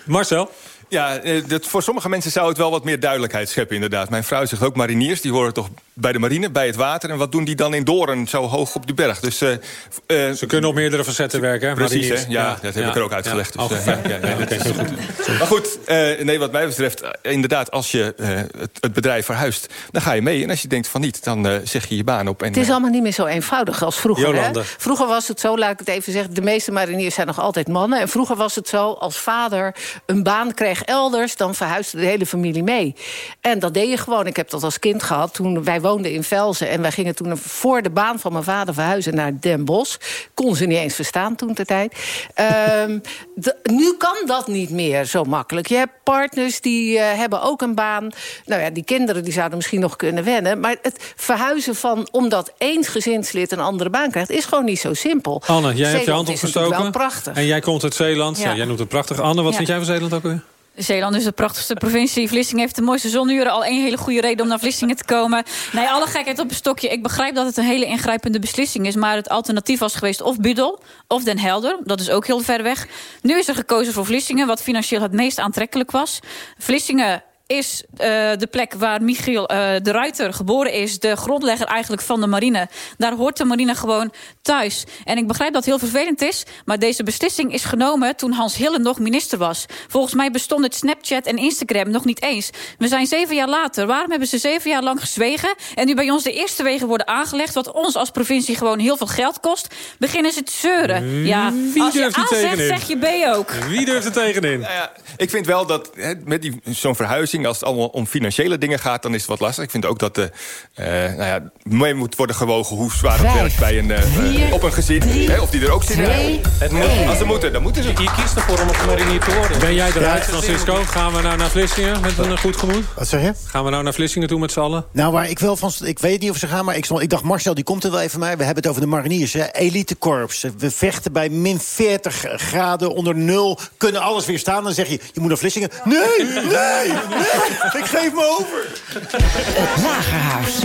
Marcel? Ja, eh, dat, voor sommige mensen zou het wel wat meer duidelijkheid scheppen, inderdaad. Mijn vrouw zegt ook mariniers, die horen toch bij de marine, bij het water. En wat doen die dan in Doorn, zo hoog op de berg? Dus, eh, eh, Ze kunnen op meerdere facetten werken, hè, Precies, hè? Ja, Ja, dat heb ja, ik er ook uitgelegd. Dus, eh, ja, ja, is- goed. Maar goed, eh, nee, wat mij betreft, inderdaad, als je eh, het, het bedrijf verhuist, dan ga je mee. En als je denkt van niet, dan zeg je je baan op. En, Het is allemaal niet meer zo eenvoudig als vroeger. Hè? Vroeger was het zo, laat ik het even zeggen... de meeste mariniers zijn nog altijd mannen. En vroeger was het zo, als vader een baan kreeg weg elders, dan verhuisde de hele familie mee. En dat deed je gewoon. Ik heb dat als kind gehad. Toen wij woonden in Velzen en wij gingen toen voor de baan van mijn vader verhuizen naar Den Bosch. Kon ze niet eens verstaan toen de tijd. Ehm, nu kan dat niet meer zo makkelijk. Je hebt partners die eh, hebben ook een baan. Nou ja, die kinderen die zouden misschien nog kunnen wennen. Maar het verhuizen van omdat één gezinslid een andere baan krijgt, is gewoon niet zo simpel. Anne, jij hebt je hand opgestoken. Prachtig. En jij komt uit Zeeland. Ja. Ja. jij noemt het prachtig. Anne, wat Ja. vind jij van Zeeland ook weer? Zeeland is de prachtigste provincie. Vlissingen heeft de mooiste zonuren. Al één hele goede reden om naar Vlissingen te komen. Nee, alle gekheid op een stokje. Ik begrijp dat het een hele ingrijpende beslissing is. Maar het alternatief was geweest of Budel of Den Helder. Dat is ook heel ver weg. Nu is er gekozen voor Vlissingen. Wat financieel het meest aantrekkelijk was. Vlissingen is eh, de plek waar Michiel eh, de Ruiter geboren is. De grondlegger eigenlijk van de marine. Daar hoort de marine gewoon thuis. En ik begrijp dat het heel vervelend is. Maar deze beslissing is genomen toen Hans Hille nog minister was. Volgens mij bestond het Snapchat en Instagram nog niet eens. We zijn zeven jaar later. Waarom hebben ze zeven jaar lang gezwegen? En nu bij ons de eerste wegen worden aangelegd... wat ons als provincie gewoon heel veel geld kost... beginnen ze te zeuren. Ja, Wie als je durft er A zegt, tegenin? zeg je B ook. Wie durft er tegenin? Nou ja, ik vind wel dat hè, met die- zo'n verhuizing, als het allemaal om financiële dingen gaat, dan is het wat lastig. Ik vind ook dat de, eh, nou ja, mee moet worden gewogen hoe zwaar het werkt bij een, eh, vier, op een gezin. hè, of die er ook zin in twee, hebben. Het moet, als ze moeten, dan moeten ze. Je kiest ervoor om een marinier te worden. Ben jij eruit, Ja. Francisco? Gaan we nou naar Vlissingen met een goed gemoed? Wat zeg je? Gaan we nou naar Vlissingen toe met z'n allen? Nou, waar ik wel van... Ik weet niet of ze gaan, maar ik, stond, ik dacht... Marcel, die komt er wel even bij. We hebben het over de mariniers, hè. Elitekorps. We vechten bij min 40 graden onder nul. Kunnen alles weer staan. Dan zeg je, je moet naar Vlissingen. Nee, nee, nee. Ik geef me over. Het Lagerhuis.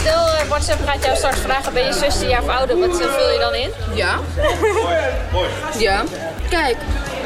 Stel, eh, WhatsApp gaat jou straks vragen, ben je 16 jaar of ouder? Wat eh, vul je dan in? Ja. Ja. Kijk,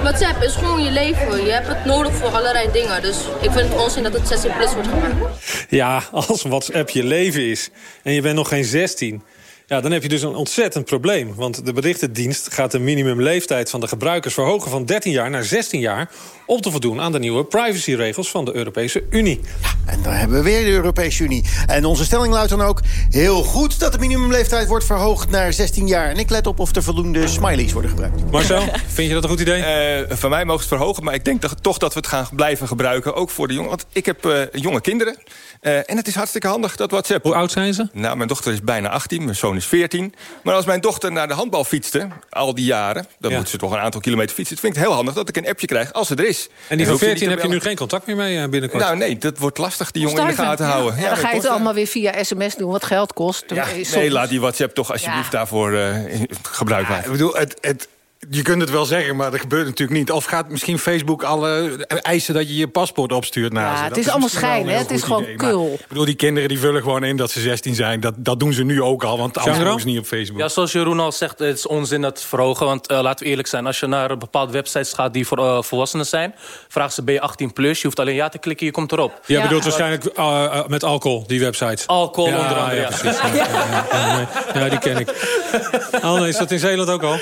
WhatsApp is gewoon je leven. Je hebt het nodig voor allerlei dingen. Dus ik vind het onzin dat het 16 plus wordt gemaakt. Ja, als WhatsApp je leven is en je bent nog geen 16... Ja, dan heb je dus een ontzettend probleem. Want de berichtendienst gaat de minimumleeftijd van de gebruikers verhogen... van 13 jaar naar 16 jaar... om te voldoen aan de nieuwe privacyregels van de Europese Unie. En dan hebben we weer de Europese Unie. En onze stelling luidt dan ook... heel goed dat de minimumleeftijd wordt verhoogd naar 16 jaar. En ik let op of er voldoende smileys worden gebruikt. Marcel, vind je dat een goed idee? Eh, van mij mogen ze het verhogen, maar ik denk dat, toch dat we het gaan blijven gebruiken. Ook voor de jongen. Want ik heb eh, jonge kinderen. Eh, en het is hartstikke handig, dat WhatsApp. Hoe oud zijn ze? Nou, mijn dochter is bijna 18, mijn zoon is 14. Maar als mijn dochter naar de handbal fietste, al die jaren... dan Ja. moet ze toch een aantal kilometer fietsen. Het vind ik heel handig dat ik een appje krijg als ze er is. En die van hoef ze niet 14 te heb je nu geen contact meer mee eh, binnenkort? Nou nee, dat wordt lastig, die jongen in de gaten houden. Ja, dan ga je het allemaal weer via sms doen, wat geld kost. Ja, Eh, nee, laat die WhatsApp toch alsjeblieft Ja. daarvoor eh, in- gebruik maken. Ik bedoel, het, het, je kunt het wel zeggen, maar dat gebeurt natuurlijk niet. Of gaat misschien Facebook alle eisen dat je je paspoort opstuurt naar Ja, ze? het is allemaal schijn, hè? Het is gewoon idee. Maar kul. Ik bedoel, die kinderen die vullen gewoon in dat ze 16 zijn. Dat, dat doen ze nu ook al, want anders mogen ze niet op Facebook. Ja, zoals Jeroen al zegt, het is onzin dat verhogen. Want eh, laten we eerlijk zijn, als je naar bepaalde websites gaat die voor eh, volwassenen zijn, vragen ze ben je 18 plus. Je hoeft alleen ja te klikken, je komt erop. Jij bedoelt waarschijnlijk eh, met alcohol, die websites. Alcohol Ja, onder andere, ja, ja. Ja, ja, ja. Ja, die ken ik. Anne, is dat in Zeeland ook al?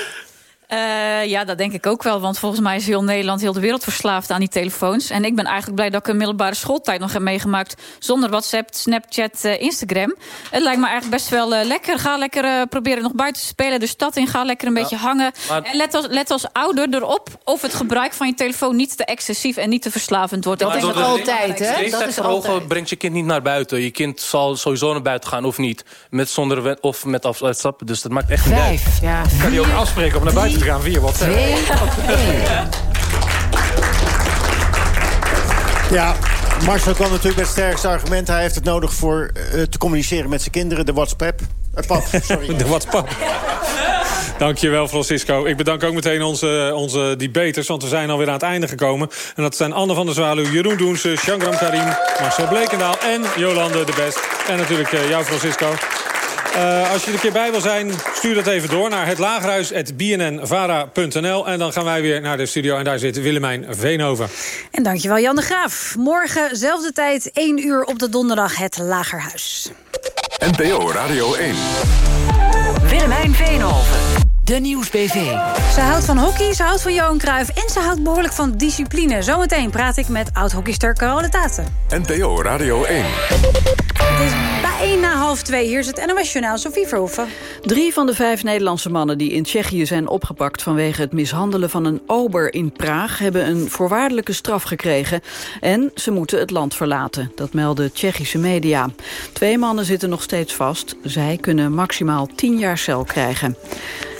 Eh, ja, dat denk ik ook wel. Want volgens mij is heel Nederland, heel de wereld verslaafd aan die telefoons. En ik ben eigenlijk blij dat ik een middelbare schooltijd nog heb meegemaakt. Zonder WhatsApp, Snapchat, eh, Instagram. Het lijkt me eigenlijk best wel eh, lekker. Ga lekker eh, proberen nog buiten te spelen. De stad in, ga lekker een beetje hangen. maar- En let als, let als ouder erop of het gebruik van je telefoon niet te excessief en niet te verslavend wordt. Dat Ik is dat altijd, hè? Dat is altijd. brengt je kind niet naar buiten. Je kind zal sowieso naar buiten gaan of niet. Met zonder of met afstappen. Dus dat maakt echt niet uit. Ja. Kan die ook afspreken om naar buiten te gaan via WhatsApp? Ja, Marcel kwam natuurlijk met het sterkste argument. Hij heeft het nodig voor eh, te communiceren met zijn kinderen. De WhatsApp. Eh, pap, sorry. De WhatsApp. Dankjewel, Francisco. Ik bedank ook meteen onze, onze debaters, want we zijn alweer aan het einde gekomen. En dat zijn Anne van der Zwaluw, Jeroen Doense, Shangram Karim, Marcel Blekendaal en Jolande de Best. En natuurlijk eh, jou, Francisco. Eh, als je er een keer bij wil zijn, stuur dat even door naar het lagerhuis.bnnvara.nl. En dan gaan wij weer naar de studio en daar zit Willemijn Veenhoven. En dankjewel Jan de Graaf. Morgen, zelfde tijd, 1 uur op de donderdag, het Lagerhuis. NPO Radio 1. Willemijn Veenhoven. De Nieuwsbv. Ze houdt van hockey, ze houdt van Johan Cruijff... en ze houdt behoorlijk van discipline. Zometeen praat ik met oud-hockeyster Carole Taten. NPO Radio 1. Het is bijna half half twee. Hier is het NOS Journaal, Sophie Verhoeven. Drie van de vijf Nederlandse mannen die in Tsjechië zijn opgepakt... vanwege het mishandelen van een ober in Praag... hebben een voorwaardelijke straf gekregen. En ze moeten het land verlaten. Dat melden Tsjechische media. Twee mannen zitten nog steeds vast. Zij kunnen maximaal tien jaar cel krijgen.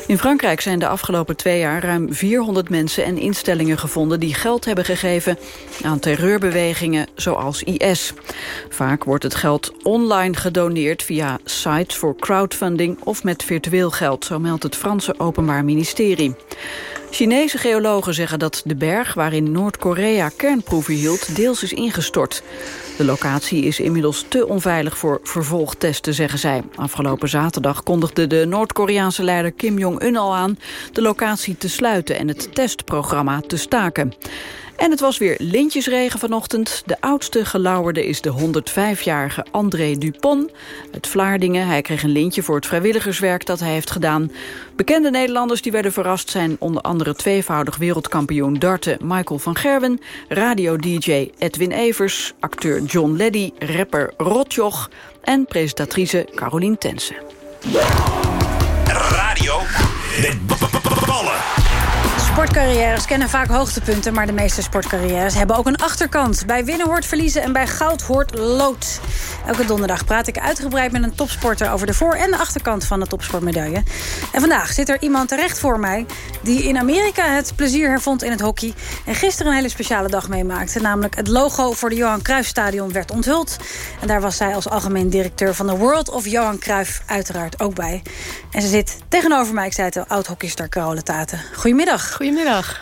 In Frankrijk zijn de afgelopen twee jaar ruim 400 mensen en instellingen gevonden die geld hebben gegeven aan terreurbewegingen zoals IS. Vaak wordt het geld online gedoneerd via sites voor crowdfunding of met virtueel geld, zo meldt het Franse Openbaar Ministerie. Chinese geologen zeggen dat de berg waarin Noord-Korea kernproeven hield deels is ingestort. De locatie is inmiddels te onveilig voor vervolgtesten, zeggen zij. Afgelopen zaterdag kondigde de Noord-Koreaanse leider Kim Jong-un al aan... de locatie te sluiten en het testprogramma te staken. En het was weer lintjesregen vanochtend. De oudste gelauwerde is de 105-jarige André Dupont uit Vlaardingen. Hij kreeg een lintje voor het vrijwilligerswerk dat hij heeft gedaan. Bekende Nederlanders die werden verrast zijn onder andere tweevoudig wereldkampioen darten Michael van Gerwen, radio-dj Edwin Evers, acteur John Leddy, rapper Rotjoch en presentatrice Carolien Tensen. Radio met ballen. Sportcarrières kennen vaak hoogtepunten, maar de meeste sportcarrières hebben ook een achterkant. Bij winnen hoort verliezen en bij goud hoort lood. Elke donderdag praat ik uitgebreid met een topsporter over de voor- en de achterkant van de topsportmedaille. En vandaag zit er iemand terecht voor mij die in Amerika het plezier hervond in het hockey. En gisteren een hele speciale dag meemaakte. Namelijk het logo voor de Johan Cruijff Stadion werd onthuld. En daar was zij als algemeen directeur van de World of Johan Cruijff uiteraard ook bij. En ze zit tegenover mij, ik zei het al, oud-hockeyster Carole Taten. Goedemiddag. Goedemiddag.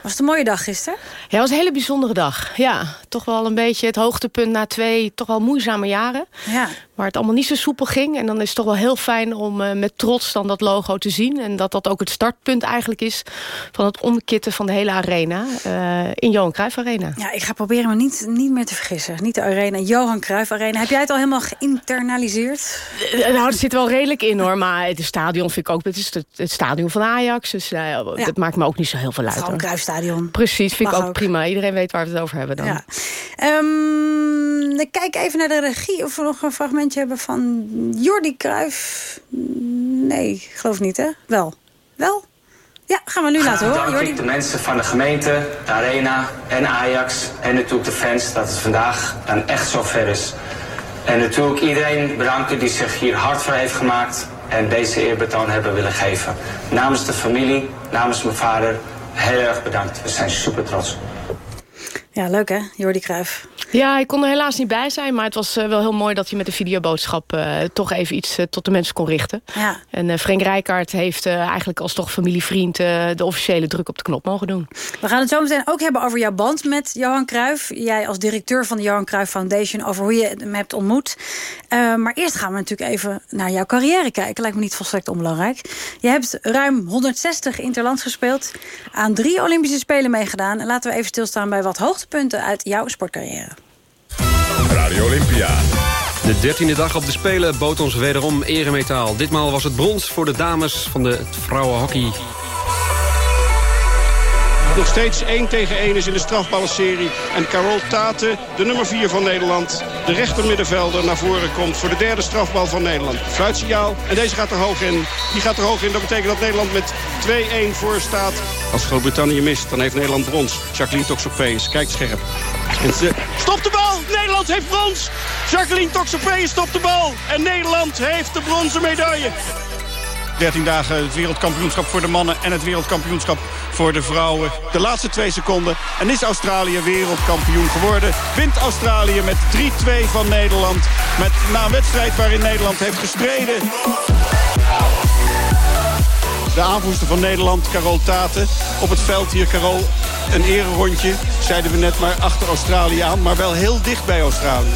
Was het een mooie dag gisteren? Ja, het was een hele bijzondere dag. Ja, toch wel een beetje het hoogtepunt na twee toch wel moeizame jaren. Ja. Waar het allemaal niet zo soepel ging. En dan is het toch wel heel fijn om uh, met trots dan dat logo te zien. En dat dat ook het startpunt eigenlijk is van het omkitten van de hele arena. Uh, in Johan Cruijff Arena. Ja, ik ga proberen me niet, niet meer te vergissen. Niet de arena, Johan Cruijff Arena. Heb jij het al helemaal geïnternaliseerd? Uh, nou, dat zit wel redelijk in hoor. Maar het stadion vind ik ook, het is het, het stadion van Ajax. Dus ja. dat maakt me ook niet zo heel veel uit. Gewoon Cruijffstadion. Precies, vind Mag ik ook, ook, prima. Iedereen weet waar we het over hebben dan. Ja. Um, ik kijk even naar de regie of nog een fragmentje hebben van Jordi Cruijff. Nee, geloof niet hè? Wel. Wel? Ja, gaan we nu laten horen. Jordi. ik de mensen van de gemeente, de arena en Ajax en natuurlijk de fans dat het vandaag dan echt zo ver is. En natuurlijk iedereen bedanken die zich hier hard voor heeft gemaakt en deze eerbetoon hebben willen geven. Namens de familie, namens mijn vader, heel erg bedankt. We zijn super trots. Ja, leuk hè, Jordi Cruijff. Ja, ik kon er helaas niet bij zijn. Maar het was uh, wel heel mooi dat je met de videoboodschap... Uh, toch even iets uh, tot de mensen kon richten. Ja. En Frank Rijkaard heeft eigenlijk als toch familievriend... de officiële druk op de knop mogen doen. We gaan het zo meteen ook hebben over jouw band met Johan Cruijff. Jij als directeur van de Johan Cruijff Foundation... over hoe je hem hebt ontmoet. maar eerst gaan we natuurlijk even naar jouw carrière kijken. Lijkt me niet volstrekt onbelangrijk. Je hebt ruim 160 interlands gespeeld. Aan drie Olympische Spelen meegedaan. En laten we even stilstaan bij wat hoogtepunten uit jouw sportcarrière. Radio Olympia. De dertiende dag op de Spelen bood ons wederom eremetaal. Ditmaal was het brons voor de dames van de vrouwenhockey. Nog steeds 1 tegen 1 is in de strafballenserie. En Carol Tate, de nummer 4 van Nederland, de rechtermiddenvelder, naar voren komt voor de derde strafbal van Nederland. Fluitsignaal. En deze gaat er hoog in. Die gaat er hoog in. Dat betekent dat Nederland met 2-1 voor staat. Als Groot-Brittannië mist, dan heeft Nederland brons. Jacqueline Toxopees kijkt scherp. En ze... Stop de bal! Nederland heeft brons! Jacqueline Toxopees stopt de bal. En Nederland heeft de bronzen medaille. 13 dagen het wereldkampioenschap voor de mannen en het wereldkampioenschap voor de vrouwen. De laatste twee seconden en is Australië wereldkampioen geworden. Wint Australië met 3-2 van Nederland. Met, na een wedstrijd waarin Nederland heeft gestreden. De aanvoerster van Nederland, Carol Taten. Op het veld hier, Carol, een ererondje. Zeiden we net maar achter Australië aan, maar wel heel dicht bij Australië.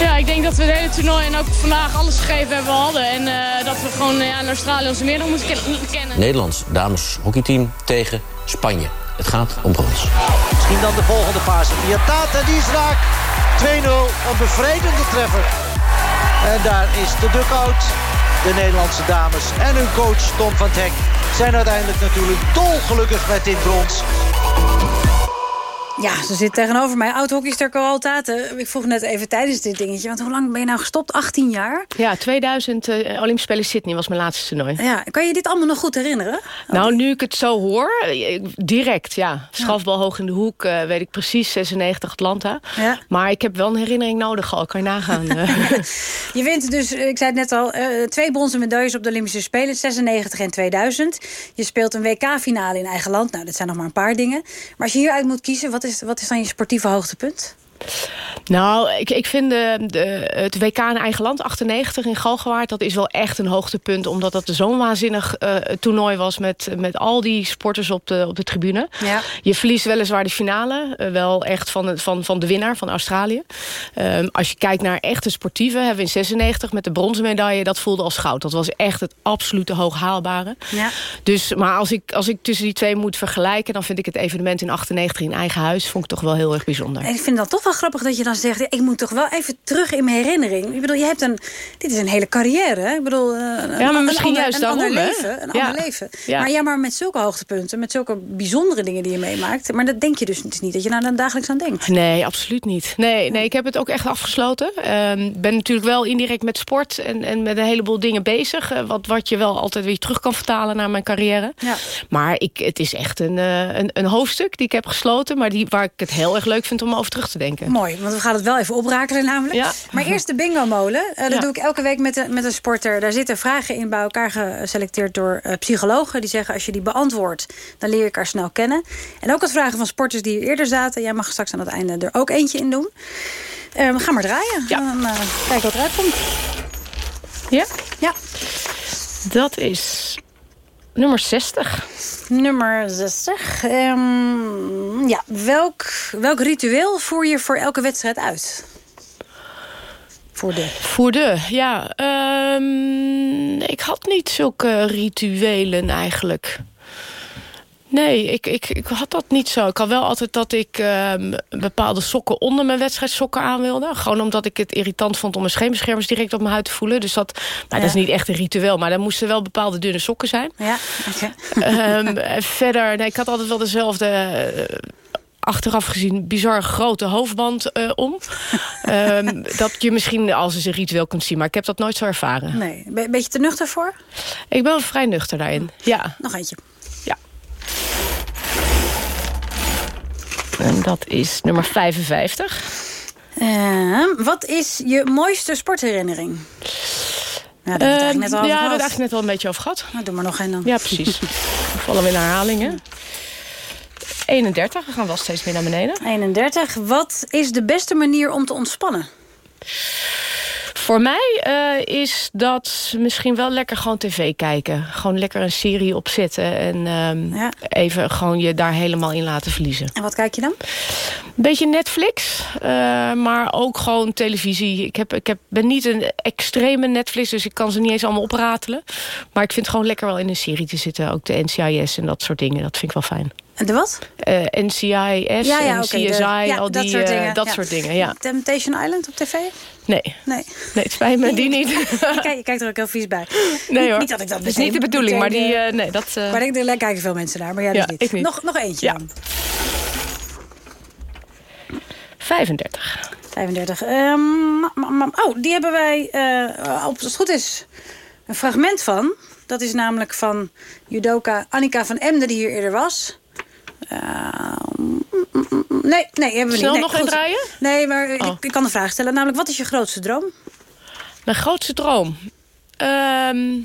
Ja, ik denk dat we het hele toernooi en ook vandaag alles gegeven hebben hadden. En we gewoon ja, in Australië onze meerdere moeten kennen. Nederlands dames hockeyteam tegen Spanje. Het gaat om brons. Misschien dan de volgende fase. Via Tata, die is raak. 2-0, een bevredigende treffer. En daar is de dugout. De Nederlandse dames en hun coach Tom van Hek zijn uiteindelijk natuurlijk dolgelukkig met dit brons. Ja, ze zit tegenover mij. Oud-hockeyster Carol Taten. Ik vroeg net even tijdens dit dingetje. Want hoe lang ben je nou gestopt? 18 jaar? Ja, 2000 uh, Olympische Spelen Sydney was mijn laatste toernooi. Ja, kan je dit allemaal nog goed herinneren? Nou, nu ik het zo hoor, eh, direct, ja. Schafbal hoog in de hoek, uh, weet ik precies, 96 Atlanta. Ja. Maar ik heb wel een herinnering nodig al, kan je nagaan. je wint dus, ik zei het net al, uh, twee bronzen medailles op de Olympische Spelen, 96 en 2000. Je speelt een WK-finale in eigen land. Nou, dat zijn nog maar een paar dingen. Maar als je hieruit moet kiezen, wat is, wat is dan je sportieve hoogtepunt? Nou, ik, ik vind de, de, het WK in eigen land, 98 in Galgenwaard... dat is wel echt een hoogtepunt, omdat dat zo'n waanzinnig uh, toernooi was... Met, met al die sporters op de, op de tribune. Ja. Je verliest weliswaar de finale, uh, wel echt van, van, van de winnaar, van Australië. Um, als je kijkt naar echte sportieve, hebben we in 96 met de bronzen medaille... dat voelde als goud. Dat was echt het absolute hoog haalbare. Ja. Dus, maar als ik, als ik tussen die twee moet vergelijken... dan vind ik het evenement in 98 in eigen huis... vond ik toch wel heel erg bijzonder. Ik vind dat toch wel grappig dat je dan zegt... ik moet toch wel even terug in mijn herinnering. Ik bedoel, je hebt een... Dit is een hele carrière. Hè? Ik bedoel, uh, ja, maar misschien ander, juist een daarom, ander leven. Een ja. ander leven. Ja. Maar ja, maar met zulke hoogtepunten... met zulke bijzondere dingen die je meemaakt... maar dat denk je dus niet dat je daar dan dagelijks aan denkt. Nee, absoluut niet. Nee, nee ik heb het ook echt afgesloten. Ik um, ben natuurlijk wel indirect met sport... en, en met een heleboel dingen bezig. Uh, wat, wat je wel altijd weer terug kan vertalen naar mijn carrière. Ja. Maar ik, het is echt een, uh, een, een hoofdstuk die ik heb gesloten... maar die, waar ik het heel erg leuk vind om over terug te denken. Mooi, want we gaan het wel even oprakelen namelijk. Ja. Maar eerst de bingo-molen. Uh, dat Ja. doe ik elke week met, een- met een sporter. Daar zitten vragen in bij elkaar geselecteerd door eh, psychologen. Die zeggen als je die beantwoordt, dan leer je elkaar snel kennen. En ook wat vragen van sporters die hier eerder zaten. Jij mag straks aan het einde er ook eentje in doen. Eh, we gaan maar draaien. Ja. Dan eh, kijken wat eruit komt. Ja? Ja. Dat is nummer 60. Nummer 60. Ehm, ja, welk, welk ritueel voer je voor elke wedstrijd uit? Voor de. Voor de, ja. ehm, ik had niet zulke rituelen eigenlijk. Nee, ik, ik, ik had dat niet zo. Ik had wel altijd dat ik ehm, bepaalde sokken onder mijn wedstrijdsokken aan wilde. Gewoon omdat ik het irritant vond om mijn scheenbeschermers direct op mijn huid te voelen. Dus dat, maar dat is niet echt een ritueel. Maar dan moesten wel bepaalde dunne sokken zijn. Ja, oké. Ehm, en verder, nee, ik had altijd wel dezelfde... eh, achteraf gezien bizar grote hoofdband eh, om. Ehm, dat je misschien als eens een ritueel kunt zien. Maar ik heb dat nooit zo ervaren. Nee, een beetje te nuchter voor? Ik ben wel vrij nuchter daarin, ja. Nog eentje. En dat is nummer 55. Ehm, wat is je mooiste sportherinnering? Ja, daar hebben we het eigenlijk net al Ehm, ja, daar we het eigenlijk net wel een beetje over gehad. Nou, doe maar nog één dan. Ja, precies. We vallen weer naar herhalingen. 31, we gaan wel steeds meer naar beneden. 31. Wat is de beste manier om te ontspannen? Voor mij eh, is dat misschien wel lekker gewoon tv kijken. Gewoon lekker een serie opzetten en ehm, even gewoon je daar helemaal in laten verliezen. En wat kijk je dan? Een beetje Netflix, eh, maar ook gewoon televisie. Ik, heb, ik heb, ben niet een extreme Netflix, dus ik kan ze niet eens allemaal opratelen. Maar ik vind het gewoon lekker wel in een serie te zitten. Ook de NCIS en dat soort dingen, dat vind ik wel fijn. De wat? Eh, NCIS ja, ja, en CSI, de- ja, al die, dat soort eh, dingen. dat ja. soort dingen, ja. Temptation Island op tv? Nee. Nee. Nee, het spijt me, die niet. je, kijkt, er ook heel vies bij. Nee niet, hoor. Niet dat ik dat Dat is niet de bedoeling, maar die... eh, eh, nee, dat... eh, Maar ik denk, daar kijken veel mensen naar, maar jij Ja, niet. ik niet. Nog, nog eentje dan. 35. 35. Ehm, ma- ma- ma- oh, die hebben wij, eh, op, als het goed is, een fragment van. Dat is namelijk van judoka Annika van Emden, die hier eerder was. Nee, nee, hebben we Snel niet. Nee, nog een goed. draaien? Nee, maar ik, Oh. ik kan de vraag stellen. Namelijk, wat is je grootste droom? Mijn grootste droom? Ehm,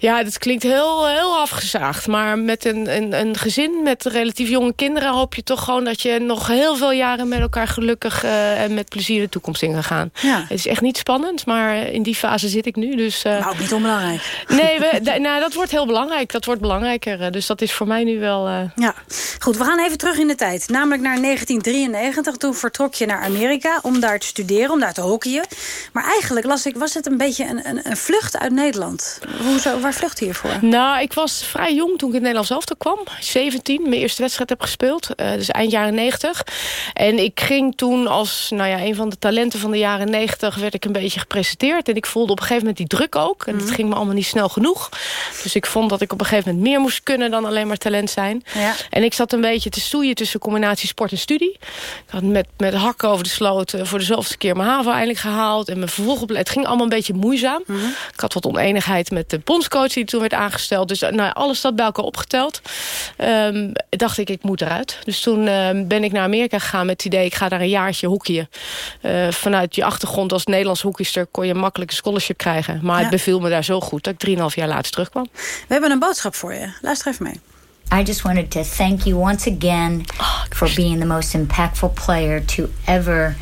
ja, dat klinkt heel, heel afgezaagd. Maar met een, een, een gezin met relatief jonge kinderen... hoop je toch gewoon dat je nog heel veel jaren met elkaar gelukkig... eh, en met plezier de toekomst in gaat gaan. Ja. Het is echt niet spannend, maar in die fase zit ik nu. Dus, eh, Nou, ook niet onbelangrijk. Nee, we, nou, dat wordt heel belangrijk. Dat wordt belangrijker. eh, Dus dat is voor mij nu wel... Ja, goed. We gaan even terug in de tijd. Namelijk naar 1993. Toen vertrok je naar Amerika om daar te studeren, om daar te hockeyen. Maar eigenlijk las ik, was het een beetje een, een, een vlucht uit Nederland. Hoezo, vlucht je voor? Nou, ik was vrij jong toen ik in Nederland zelf kwam. 17, mijn eerste wedstrijd heb gespeeld. Uh, dus eind jaren 90. En ik ging toen als nou ja, een van de talenten van de jaren 90... werd ik een beetje gepresenteerd. En ik voelde op een gegeven moment die druk ook. En mm het ging me allemaal niet snel genoeg. Dus ik vond dat ik op een gegeven moment meer moest kunnen... dan alleen maar talent zijn. Ja. En ik zat een beetje te stoeien tussen combinatie sport en studie. Ik had met, met hakken over de sloot voor de zoveelste keer mijn HAVO eindelijk gehaald. En mijn vervolgopleiding. Het ging allemaal een beetje moeizaam. Mhm. Ik had wat oneenigheid met de bondscoach die toen werd aangesteld. Dus nou, alles dat bij elkaar opgeteld. Um, dacht ik, ik moet eruit. Dus toen um, ben ik naar Amerika gegaan met het idee... ik ga daar een jaartje hockeyen. Uh, vanuit je achtergrond als Nederlands hockeyster... kon je makkelijk een scholarship krijgen. Maar ja. het beviel me daar zo goed dat ik 3,5 jaar later terugkwam. We hebben een boodschap voor je. Luister even mee. I just wanted to thank you once again oh, for being the most impactful player to ever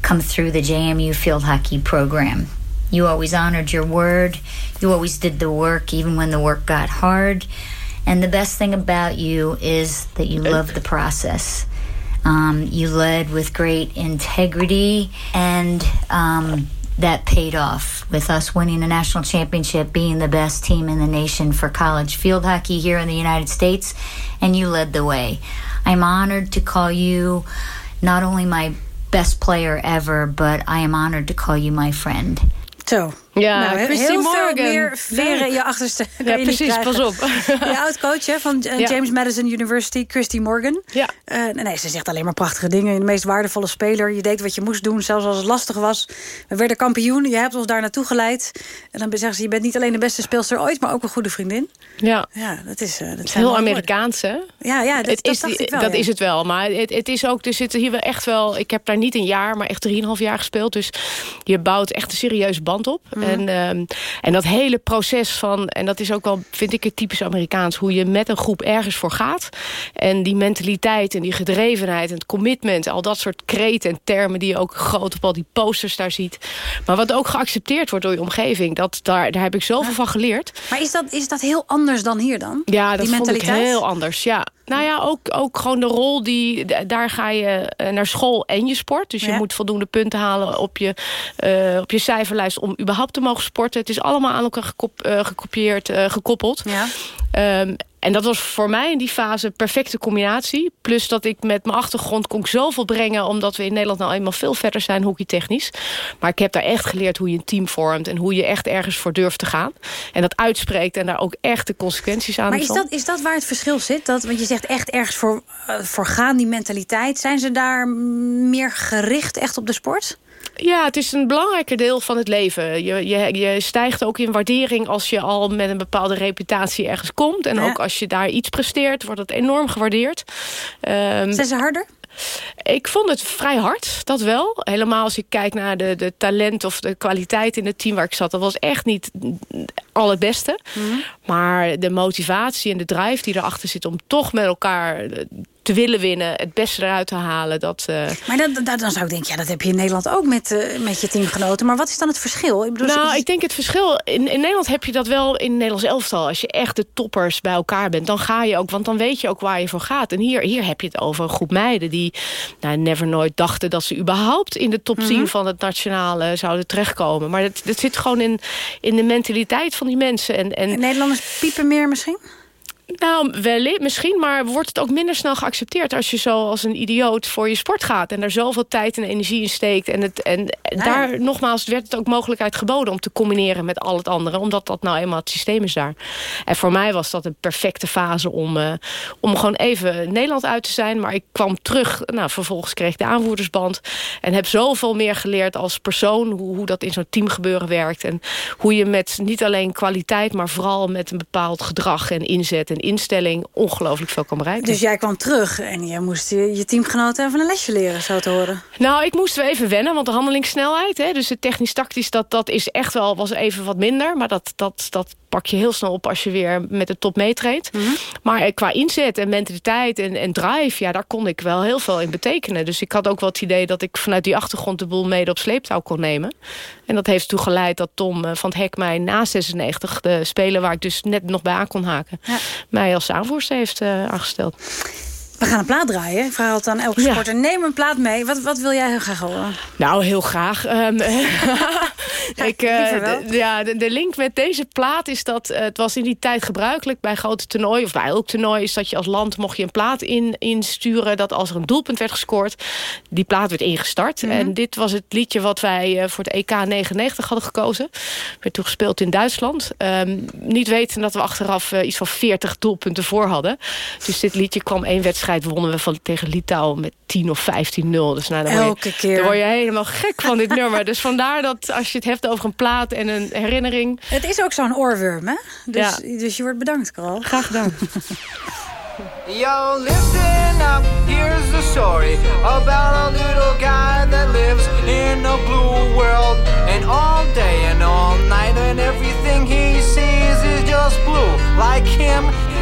come through the JMU field hockey program. You always honored your word. You always did the work, even when the work got hard. And the best thing about you is that you love the process. Um, you led with great integrity, and um, that paid off with us winning a national championship, being the best team in the nation for college field hockey here in the United States, and you led the way. I'm honored to call you not only my best player ever, but I am honored to call you my friend. Zo. Ja, nou, Christy heel Morgan. veel meer veren in je achterste. Ja, precies, pas op. Je oud-coach van Ja. James Madison University, Christy Morgan. Ja. Eh, nee, ze zegt alleen maar prachtige dingen. De meest waardevolle speler. Je deed wat je moest doen, zelfs als het lastig was. We werden kampioen. Je hebt ons daar naartoe geleid. En dan zeggen ze, je bent niet alleen de beste speelster ooit... maar ook een goede vriendin. Ja. Ja, dat is... eh, dat Het is zijn heel Amerikaans, hè? Ja, ja dat, het dat is, die- ik wel. dat ja. is het wel. Maar het, het is ook, er zitten hier wel echt wel... Ik heb daar niet een jaar, maar echt 3,5 jaar gespeeld. Dus je bouwt echt een serieuze band op. Mhm. En, ehm, en dat hele proces van... En dat is ook wel, vind ik, het typisch Amerikaans. Hoe je met een groep ergens voor gaat. En die mentaliteit en die gedrevenheid en het commitment. Al dat soort kreten en termen die je ook groot op al die posters daar ziet. Maar wat ook geaccepteerd wordt door je omgeving. Dat, daar, daar heb ik zoveel van geleerd. Maar is dat, is dat heel anders dan hier dan? Ja, dat die vond ik mentaliteit? heel anders. Ja. Nou ja, ook, ook gewoon de rol die... Daar ga je eh, naar school en je sport. Dus je Ja. moet voldoende punten halen op je, eh, op je cijferlijst... om überhaupt te mogen sporten. Het is allemaal aan elkaar gekop, eh, gekopieerd, eh, gekoppeld. Ja. Ehm, en dat was voor mij in die fase perfecte combinatie. Plus dat ik met mijn achtergrond kon ik zoveel brengen... omdat we in Nederland nou eenmaal veel verder zijn hockeytechnisch. Maar ik heb daar echt geleerd hoe je een team vormt... en hoe je echt ergens voor durft te gaan. En dat uitspreekt en daar ook echt de consequenties aan Maar is van. dat, is dat waar het verschil zit? Dat, want je zegt echt ergens voor, eh, voor gaan, die mentaliteit. Zijn ze daar meer gericht echt op de sport? Ja, het is een belangrijker deel van het leven. Je, je, je stijgt ook in waardering als je al met een bepaalde reputatie ergens komt. En Ja. ook als je daar iets presteert, wordt het enorm gewaardeerd. Ehm, Zijn ze harder? ik vond het vrij hard, dat wel. Helemaal als ik kijk naar de, de talent of de kwaliteit in het team waar ik zat. Dat was echt niet al het beste. Mhm. Maar de motivatie en de drive die erachter zit... om toch met elkaar te willen winnen, het beste eruit te halen... dat, eh, Maar dan, dan, dan zou ik denken, ja, dat heb je in Nederland ook met, eh, met je teamgenoten. Maar wat is dan het verschil? Ik bedoel, Nou, ik denk het verschil... In, in Nederland heb je dat wel in het Nederlands elftal. Als je echt de toppers bij elkaar bent, dan ga je ook... want dan weet je ook waar je voor gaat. En hier, hier heb je het over een groep meiden... die nou, never nooit dachten dat ze überhaupt... in de top 10 Mhm. van het nationale zouden terechtkomen. Maar dat, dat zit gewoon in, in de mentaliteit van die mensen. En, en, Nederlanders piepen meer misschien? Nou, wellicht, misschien, maar wordt het ook minder snel geaccepteerd... als je zo als een idioot voor je sport gaat... en daar zoveel tijd en energie in steekt. En, het, en Nou daar, nogmaals, werd het ook mogelijkheid geboden... om te combineren met al het andere, omdat dat nou eenmaal het systeem is daar. En voor mij was dat een perfecte fase om, eh, om gewoon even Nederland uit te zijn. Maar ik kwam terug, nou, vervolgens kreeg ik de aanvoerdersband... en heb zoveel meer geleerd als persoon... hoe, hoe dat in zo'n teamgebeuren werkt... en hoe je met niet alleen kwaliteit... maar vooral met een bepaald gedrag en inzet en instelling... ongelooflijk veel kan bereiken. Dus jij kwam terug en je moest je, je teamgenoten even een lesje leren, zo te horen. Nou, ik moest wel even wennen, want de handelingssnelheid... Hè, dus het technisch-tactisch, dat, dat is echt wel, was even wat minder. Maar dat, dat, dat pak je heel snel op als je weer met de top meetreedt. Maar eh, qua inzet en mentaliteit en, en drive... ja, daar kon ik wel heel veel in betekenen. Dus ik had ook wel het idee dat ik vanuit die achtergrond... de boel mede op sleeptouw kon nemen. En dat heeft ertoe geleid dat Tom eh, van het Hek mij na 96... de speler waar ik dus net nog bij aan kon haken... mij als aanvoerster heeft eh, aangesteld. We gaan een plaat draaien. Ik vraag altijd aan elke Ja. sporter. Neem een plaat mee. Wat, wat wil jij heel graag horen? Nou, heel graag. Ehm, ik, eh, ja, de, de link met deze plaat is dat eh, het was in die tijd gebruikelijk bij grote toernooien of bij elk toernooi is dat je als land mocht je een plaat in, insturen dat als er een doelpunt werd gescoord, die plaat werd ingestart. Mhm. En dit was het liedje wat wij eh, voor het EK 99 hadden gekozen. Werd toen gespeeld in Duitsland. Ehm, niet weten dat we achteraf iets van 40 doelpunten voor hadden. Dus dit liedje kwam één wedstrijd wonnen we van, tegen Litouwen met 10 of 15-0. Dus nou, dan word je- Elke keer. dan word je helemaal gek van dit nummer. Dus vandaar dat als je het hebt over een plaat en een herinnering... Het is ook zo'n oorworm, hè? Dus, Ja. dus je wordt bedankt, Carl. Graag gedaan. Yo, listen up, here's the story about a little guy that lives in a blue world. And all day and all night, and everything he sees is just blue. Like him,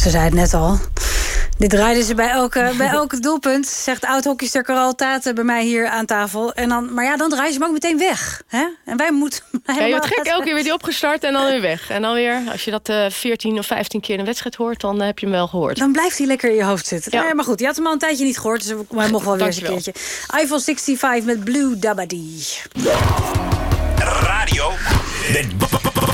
Ze zei het net al. Dit draaiden ze bij elke, bij elke doelpunt, zegt oud-hockeyster Taten bij mij hier aan tafel. En dan, maar ja, dan draaien ze hem ook meteen weg. Hè? En wij moeten... Ja, je wordt gek, elke keer weer die opgestart en dan weer weg. En dan weer, als je dat eh 14 of 15 keer in een wedstrijd hoort... dan heb je hem wel gehoord. Dan blijft hij lekker in je hoofd zitten. Ja. Nee, maar goed, je had hem al een tijdje niet gehoord, dus hij mocht wel weer eens een keertje. iPhone 65 met Blue Dabadi. Radio met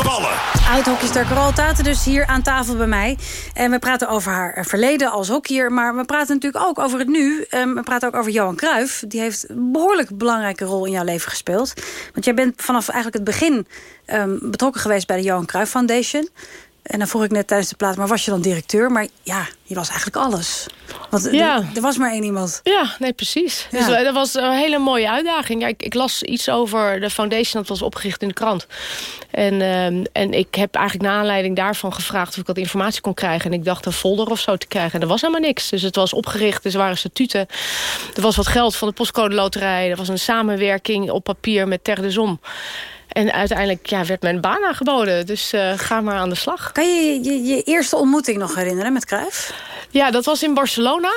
ballen. Oud-hockeyster Carol Taten dus hier aan tafel bij mij. En we praten over haar verleden als hockeyer. Maar we praten natuurlijk ook over het nu. Ehm, we praten ook over Johan Cruijff. Die heeft een behoorlijk belangrijke rol in jouw leven gespeeld. Want jij bent vanaf eigenlijk het begin ehm, betrokken geweest bij de Johan Cruijff Foundation. En dan vroeg ik net tijdens de plaat, maar was je dan directeur? Maar ja, je was eigenlijk alles. Want Ja. er, er was maar één iemand. Ja, nee, precies. Ja. Dus eh, dat was een hele mooie uitdaging. Ja, ik, ik las iets over de foundation, dat was opgericht in de krant. En, ehm, en ik heb eigenlijk naar aanleiding daarvan gevraagd... of ik wat informatie kon krijgen. En ik dacht een folder of zo te krijgen. En er was helemaal niks. Dus het was opgericht, dus er waren statuten. Er was wat geld van de postcode loterij. Er was een samenwerking op papier met Ter de Zom. En uiteindelijk ja, werd mijn baan aangeboden. Dus uh, ga maar aan de slag. Kan je je, je eerste ontmoeting nog herinneren met Cruijff? Ja, dat was in Barcelona.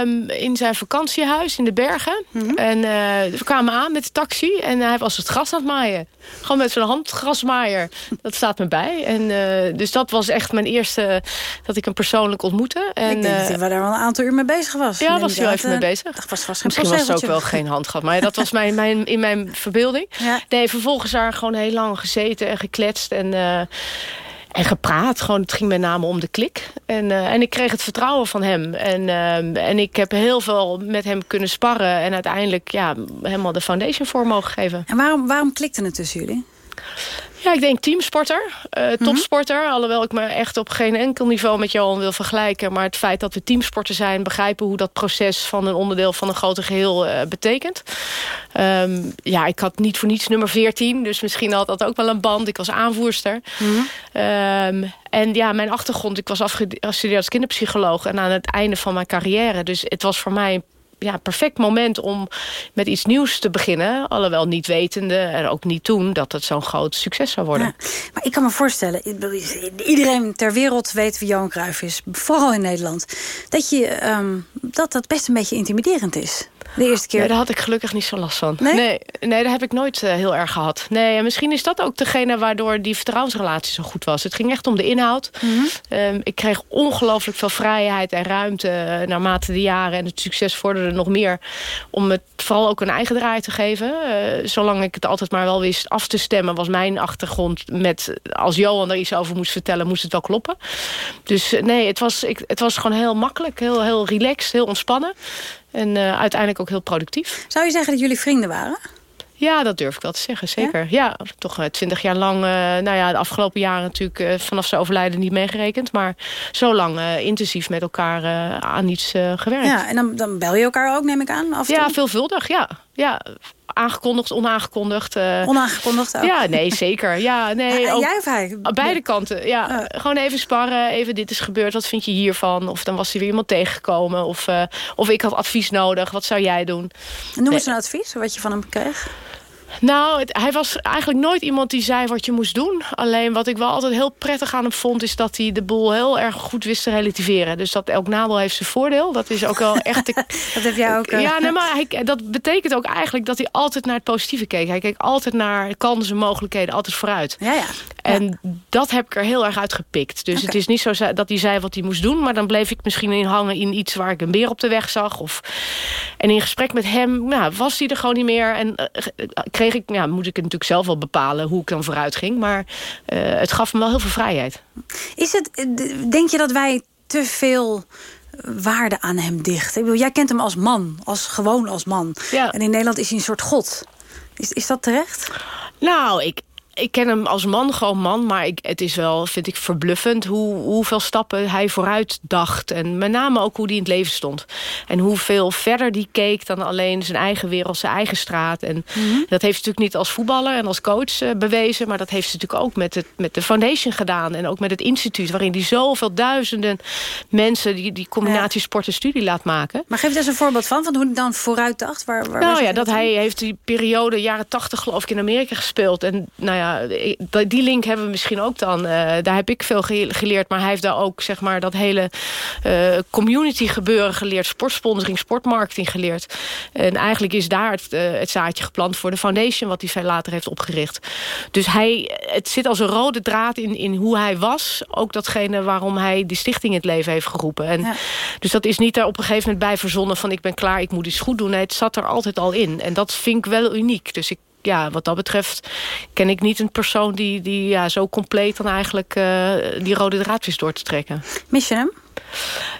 Um, in zijn vakantiehuis in de bergen. Mm -hmm. En uh, we kwamen aan met de taxi. En hij was het gras aan het maaien. Gewoon met zijn handgrasmaaier. Dat staat me bij. En, uh, dus dat was echt mijn eerste... dat ik hem persoonlijk ontmoette. En, ik denk dat hij daar wel een aantal uur mee bezig was. Ja, was hij wel even mee bezig. Dat was vast Misschien was het ook wel geen handgat. Maar dat was mijn, mijn, in mijn verbeelding. Ja. Nee, vervolgens daar gewoon heel lang gezeten en gekletst. En... Uh, en gepraat. Gewoon, het ging met name om de klik. En, uh, en ik kreeg het vertrouwen van hem. En, uh, en ik heb heel veel met hem kunnen sparren. En uiteindelijk ja, helemaal de foundation voor mogen geven. En waarom, waarom klikte het tussen jullie? Ja, ik denk teamsporter, uh, topsporter. Mm -hmm. Alhoewel ik me echt op geen enkel niveau met Johan wil vergelijken. Maar het feit dat we teamsporter zijn... begrijpen hoe dat proces van een onderdeel van een groter geheel uh, betekent. Um, ja, ik had niet voor niets nummer 14. Dus misschien had dat ook wel een band. Ik was aanvoerster. Mm -hmm. um, en ja, mijn achtergrond... Ik was afgestudeerd als kinderpsycholoog. En aan het einde van mijn carrière. Dus het was voor mij ja, perfect moment om met iets nieuws te beginnen. Alhoewel niet wetende en ook niet toen dat het zo'n groot succes zou worden. Maar ik kan me voorstellen, iedereen ter wereld weet wie Johan Cruijff is. Vooral in Nederland. Dat, je, um, dat dat best een beetje intimiderend is. De eerste keer. Nee, daar had ik gelukkig niet zo last van. Nee? Nee, nee daar heb ik nooit uh, heel erg gehad. Nee, en misschien is dat ook degene waardoor die vertrouwensrelatie zo goed was. Het ging echt om de inhoud. Mm -hmm. um, ik kreeg ongelooflijk veel vrijheid en ruimte uh, naarmate de jaren. En het succes vorderde nog meer. Om het vooral ook een eigen draai te geven. Uh, zolang ik het altijd maar wel wist af te stemmen... was mijn achtergrond met... als Johan er iets over moest vertellen, moest het wel kloppen. Dus nee, het was, ik, het was gewoon heel makkelijk. Heel, heel relaxed, heel ontspannen. En uh, uiteindelijk ook heel productief. Zou je zeggen dat jullie vrienden waren? Ja, dat durf ik wel te zeggen, zeker. Ja, ja toch uh, twintig jaar lang, uh, nou ja, de afgelopen jaren natuurlijk uh, vanaf zijn overlijden niet meegerekend. Maar zo lang intensief met elkaar aan iets gewerkt. Ja, en dan, dan bel je elkaar ook, neem ik aan? Af ja, veelvuldig, ja. ja. Aangekondigd, onaangekondigd. onaangekondigd ook? Ja, nee, zeker. Ja, nee, ook, jij of hij? Beide kanten, ja. Gewoon even sparren, even dit is gebeurd, wat vind je hiervan? Of dan was er weer iemand tegengekomen. Of, of ik had advies nodig, wat zou jij doen? En noem eens een advies, wat je van hem kreeg. Nou, het, hij was eigenlijk nooit iemand die zei wat je moest doen. Alleen wat ik wel altijd heel prettig aan hem vond... is dat hij de boel heel erg goed wist te relativeren. Dus dat elk nadeel heeft zijn voordeel. Dat is ook wel echt... dat heb jij ook. Uh... Ja, nee, maar hij, dat betekent ook eigenlijk dat hij altijd naar het positieve keek. Hij keek altijd naar kansen, mogelijkheden, altijd vooruit. Ja, ja. En dat heb ik er heel erg uitgepikt. Dus okay. het is niet zo dat hij zei wat hij moest doen... maar dan bleef ik misschien in hangen in iets waar ik een beer op de weg zag. Of... En in gesprek met hem nou, was hij er gewoon niet meer... en uh, kreeg ik, ja, moet ik het natuurlijk zelf wel bepalen hoe ik dan vooruit ging. Maar uh, het gaf me wel heel veel vrijheid. Is het, denk je dat wij te veel waarde aan hem? Ik bedoel, jij kent hem als man, als, gewoon als man. Ja. En in Nederland is hij een soort god. Is, is dat terecht? Nou, ik, ik ken hem als man, gewoon man. Maar ik, het is wel, vind ik, verbluffend hoe, hoeveel stappen hij vooruit dacht. En met name ook hoe hij in het leven stond. En hoeveel verder die keek dan alleen zijn eigen wereld, zijn eigen straat. En mm -hmm. dat heeft natuurlijk niet als voetballer en als coach uh, bewezen. Maar dat heeft hij natuurlijk ook met, het, met de foundation gedaan. En ook met het instituut. Waarin hij zoveel duizenden mensen die, die combinatie ja. sport en studie laat maken. Maar geef daar eens een voorbeeld van. Van hoe hij dan vooruit dacht. Waar, waar nou ja, dat hij heeft die periode, jaren tachtig geloof ik, in Amerika gespeeld. En nou ja, die link hebben we misschien ook dan. Uh, daar heb ik veel geleerd. Maar hij heeft daar ook zeg maar, dat hele uh, community gebeuren geleerd. Sportsponsoring, sportmarketing geleerd. En eigenlijk is daar het, uh, het, zaadje geplant voor de foundation... wat hij veel later heeft opgericht. Dus hij, het zit als een rode draad in, in hoe hij was. Ook datgene waarom hij die stichting in het leven heeft geroepen. En, ja. Dus dat is niet daar op een gegeven moment bij verzonnen... van ik ben klaar, ik moet iets goed doen. Nee, het zat er altijd al in. En dat vind ik wel uniek. Dus ik ja, wat dat betreft ken ik niet een persoon die, die ja, zo compleet dan eigenlijk uh, die rode draad wist door te trekken. Mis je hem?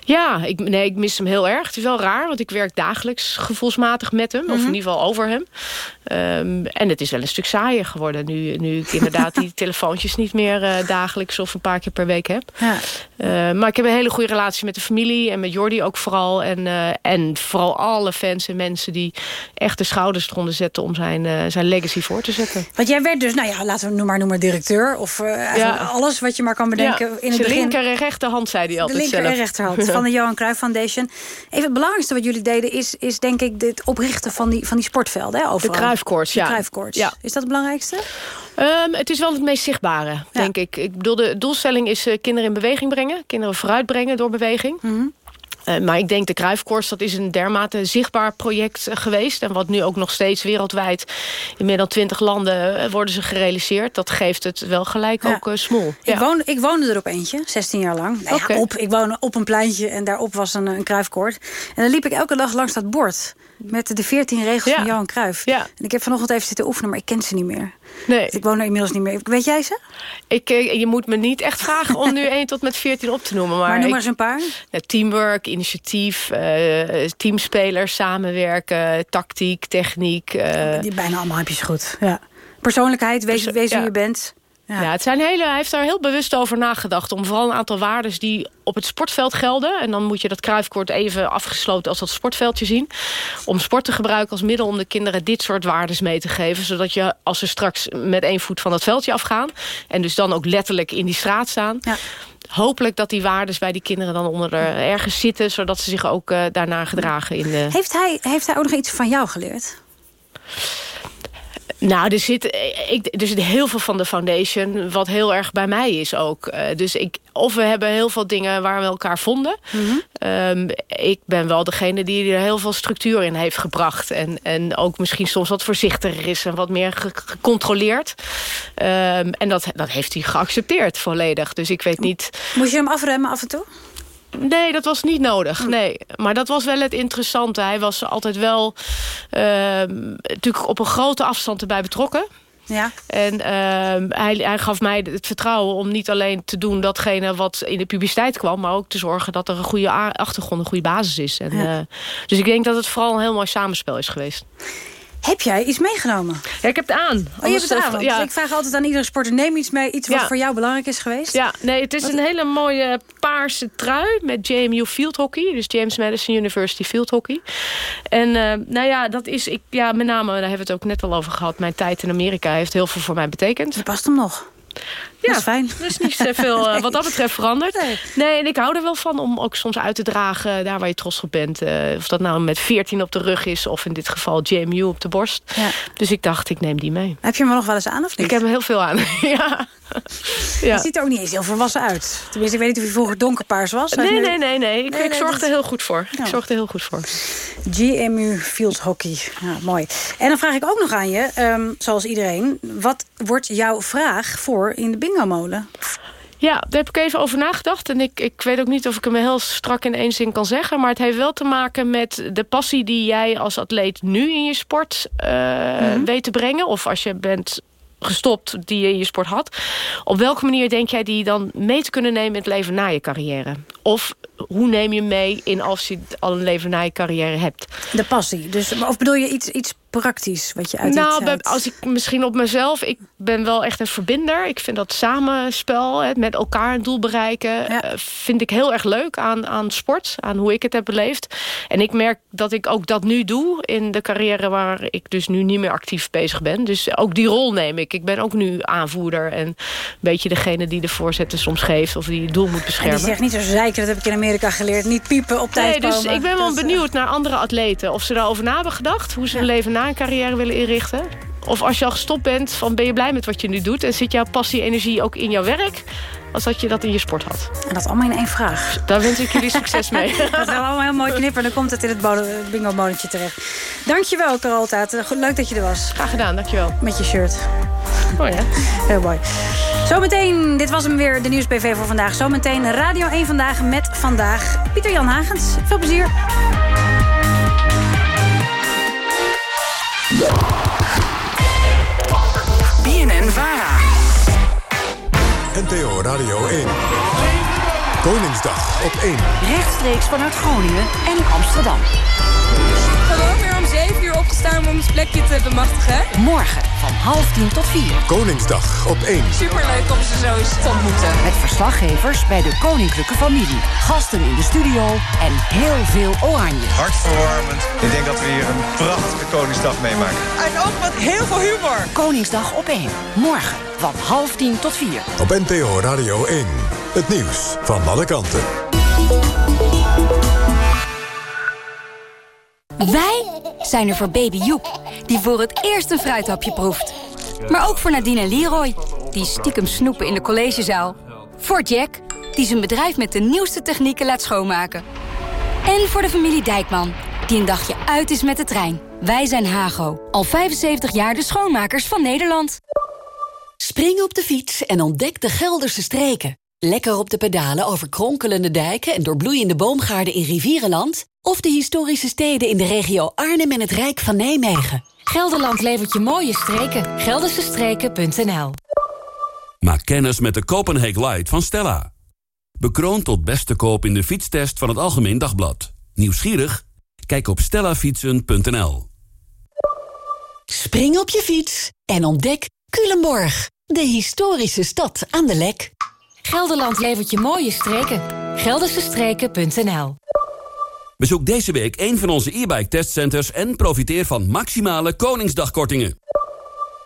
Ja, ik, nee, ik mis hem heel erg. Het is wel raar, want ik werk dagelijks gevoelsmatig met hem. Mm -hmm. Of in ieder geval over hem. Um, en het is wel een stuk saaier geworden. Nu, nu ik inderdaad die telefoontjes niet meer uh, dagelijks of een paar keer per week heb. Ja. Uh, maar ik heb een hele goede relatie met de familie. En met Jordi ook vooral. En, uh, en vooral alle fans en mensen die echt de schouders eronder zetten... om zijn, zijn legacy voor te zetten. Want jij werd dus, nou ja, laten we noem maar, noem maar directeur. Of ja. alles wat je maar kan bedenken. Ja. in het Zijn begin... linker en rechterhand, zei hij altijd zelf. Rechterhand van de Johan Cruijff Foundation. Even het belangrijkste wat jullie deden is, is denk ik het oprichten van die, van die sportvelden. Hè, overal. De Cruijffkoorts, De ja. Cruijffkoorts. Ja. Is dat het belangrijkste? Ehm, het is wel het meest zichtbare, denk ik. Ik bedoel, de doelstelling is eh, kinderen in beweging brengen. Kinderen vooruitbrengen door beweging. Eh, maar ik denk de Kruifkoers, dat is een dermate zichtbaar project eh, geweest. En wat nu ook nog steeds wereldwijd in meer dan twintig landen eh, worden ze gerealiseerd. Dat geeft het wel gelijk ook smol. Ik, woon, ik woonde er op eentje, 16 jaar lang. Nou ja, op, ik woonde op een pleintje en daarop was een, een Kruifkoord. En dan liep ik elke dag langs dat bord. Met de 14 regels van Johan Cruijff. En ik heb vanochtend even zitten oefenen, maar ik ken ze niet meer. Nee. Dus ik woon er inmiddels niet meer. Weet jij ze? Ik, eh, je moet me niet echt vragen om nu 1 tot met 14 op te noemen. Maar, Maar noem maar eens een paar. Teamwork, initiatief, eh, teamspelers, samenwerken, tactiek, techniek. eh, Die bijna allemaal heb je ze goed. Ja. Persoonlijkheid, wees, wees wie ja. je bent. Ja. het zijn hele, hij heeft daar heel bewust over nagedacht. Om vooral een aantal waarden die op het sportveld gelden. En dan moet je dat kruifkoord even afgesloten als dat sportveldje zien. Om sport te gebruiken als middel om de kinderen dit soort waarden mee te geven. Zodat je als ze straks met één voet van dat veldje afgaan. En dus dan ook letterlijk in die straat staan. Hopelijk dat die waarden bij die kinderen dan onder er ergens zitten. Zodat ze zich ook eh, daarna gedragen in de... Heeft hij, heeft hij ook nog iets van jou geleerd? Nou, er zit, ik, er zit heel veel van de foundation wat heel erg bij mij is ook. Eh, dus ik, of we hebben heel veel dingen waar we elkaar vonden. Ehm, ik ben wel degene die er heel veel structuur in heeft gebracht. En, en ook misschien soms wat voorzichtiger is en wat meer ge- gecontroleerd. Ehm, en dat, dat heeft hij geaccepteerd volledig. Dus ik weet niet... Moest je hem afremmen af en toe? Nee, dat was niet nodig. Nee. Maar dat was wel het interessante. Hij was altijd wel ehm, natuurlijk op een grote afstand erbij betrokken. Ja. En ehm, hij, hij gaf mij het vertrouwen om niet alleen te doen datgene wat in de publiciteit kwam... maar ook te zorgen dat er een goede achtergrond, een goede basis is. En, Ja. eh, dus ik denk dat het vooral een heel mooi samenspel is geweest. Heb jij iets meegenomen? Ja, ik heb het aan. Oh, je hebt het aan. eh, want ja. Ik vraag altijd aan iedere sporter, neem iets mee. Iets wat Ja. voor jou belangrijk is geweest. Ja, nee, het is een hele mooie paarse trui met JMU Field Hockey. Dus James Madison University Field Hockey. En eh, nou ja, dat is, ik, ja, met name, daar hebben we het ook net al over gehad. Mijn tijd in Amerika heeft heel veel voor mij betekend. Je past hem nog. Ja, dat is fijn. Er is niet zoveel eh, wat dat betreft veranderd. Nee. en ik hou er wel van om ook soms uit te dragen... daar waar je trots op bent. Eh, of dat nou met 14 op de rug is... of in dit geval JMU op de borst. Ja. Dus ik dacht, ik neem die mee. Heb je hem nog wel eens aan of niet? Ik heb er heel veel aan, ja. Je ziet er ook niet eens heel volwassen uit. Tenminste, ik weet niet of je vroeger donkerpaars was. Nee, nu- nee, nee, nee. Ik, Nee, ik nee, zorg er heel goed voor. Ik zorg er heel goed voor. GMU Field Hockey. Ja, mooi. En dan vraag ik ook nog aan je, ehm, zoals iedereen... wat wordt jouw vraag voor in de bingo-molen? Ja, daar heb ik even over nagedacht. En ik, ik weet ook niet of ik hem heel strak in één zin kan zeggen. Maar het heeft wel te maken met de passie die jij als atleet nu in je sport eh, weet te brengen. Of als je bent gestopt die je in je sport had. Op welke manier denk jij die dan mee te kunnen nemen in het leven na je carrière? Of hoe neem je mee in als je al een leven na je carrière hebt? De passie. Dus, of bedoel je iets, iets praktisch wat je uit nou, als ik misschien op mezelf... ik ben wel echt een verbinder. Ik vind dat samenspel, hè, met elkaar een doel bereiken... eh, vind ik heel erg leuk aan, aan sport. Aan hoe ik het heb beleefd. En ik merk dat ik ook dat nu doe... in de carrière waar ik dus nu niet meer actief bezig ben. Dus ook die rol neem ik. Ik ben ook nu aanvoerder. En een beetje degene die de voorzetten soms geeft... of die het doel moet En beschermen. die zegt niet zo zeiken, dat heb ik in Amerika geleerd. Niet piepen op tijd Nee, dus ik ben wel eh, benieuwd naar andere atleten. Of ze daarover na hebben gedacht. Hoe ze hun leven na een carrière willen inrichten. Of als je al gestopt bent, van ben je blij met wat je nu doet? En zit jouw passie, energie ook in jouw werk? Als dat je dat in je sport had. En dat allemaal in één vraag. Daar wens ik jullie succes mee. dat gaan we allemaal heel mooi knippen. Dan komt het in het bodem- bingo-molentje terecht. Dankjewel, Carol Taat. Goed, Leuk dat je er was. Graag gedaan, dankjewel. Met je shirt. Oh ja. Heel mooi. Zometeen, dit was hem weer, de Nieuws-BV voor vandaag. Zometeen Radio 1 Vandaag met Vandaag. Pieter-Jan Hagens, veel plezier. BNN Vara. NPO Radio 1. Koningsdag op 1. Rechtstreeks vanuit Groningen en Amsterdam. Weer om 7 uur opgestaan om ons plekje te bemachtigen. Morgen van half tien tot vier. Koningsdag op 1. Superleuk om ze zo eens te ontmoeten. Met verslaggevers bij de koninklijke familie. Gasten in de studio en heel veel oranje. Hartverwarmend. Ik denk dat we hier een prachtige Koningsdag meemaken. En ook met heel veel humor. Koningsdag op 1. Morgen van half tien tot vier. Op NPO Radio 1. Het nieuws van alle kanten. Wij zijn er voor baby Joep, die voor het eerst een fruithapje proeft. Maar ook voor Nadine en Leroy, die stiekem snoepen in de collegezaal. Voor Jack, die zijn bedrijf met de nieuwste technieken laat schoonmaken. En voor de familie Dijkman, die een dagje uit is met de trein. Wij zijn Hago, al 75 jaar de schoonmakers van Nederland. Spring op de fiets en ontdek de Gelderse streken. Lekker op de pedalen over kronkelende dijken en doorbloeiende boomgaarden in Rivierenland... of de historische steden in de regio Arnhem en het Rijk van Nijmegen. Gelderland levert je mooie streken. Geldersestreken.nl Maak kennis met de Copenhagen Light van Stella. Bekroond tot beste koop in de fietstest van het Algemeen Dagblad. Nieuwsgierig? Kijk op stellafietsen.nl Spring op je fiets en ontdek Culemborg, de historische stad aan de Lek. Gelderland levert je mooie streken. Geldersestreken.nl Bezoek deze week een van onze e-bike testcenters... en profiteer van maximale Koningsdagkortingen.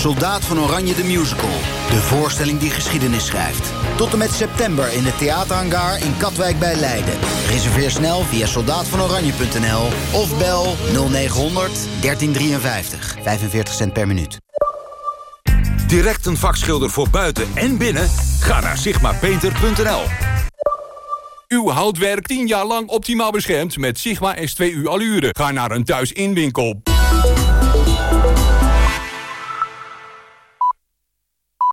Soldaat van Oranje de Musical. De voorstelling die geschiedenis schrijft. Tot en met september in de theaterhangar in Katwijk bij Leiden. Reserveer snel via soldaatvanoranje.nl of bel 0900 1353. 45 cent per minuut. Direct een vakschilder voor buiten en binnen? Ga naar sigmapainter.nl. Uw houtwerk 10 jaar lang optimaal beschermd met Sigma S2U Allure. Ga naar een thuisinwinkel.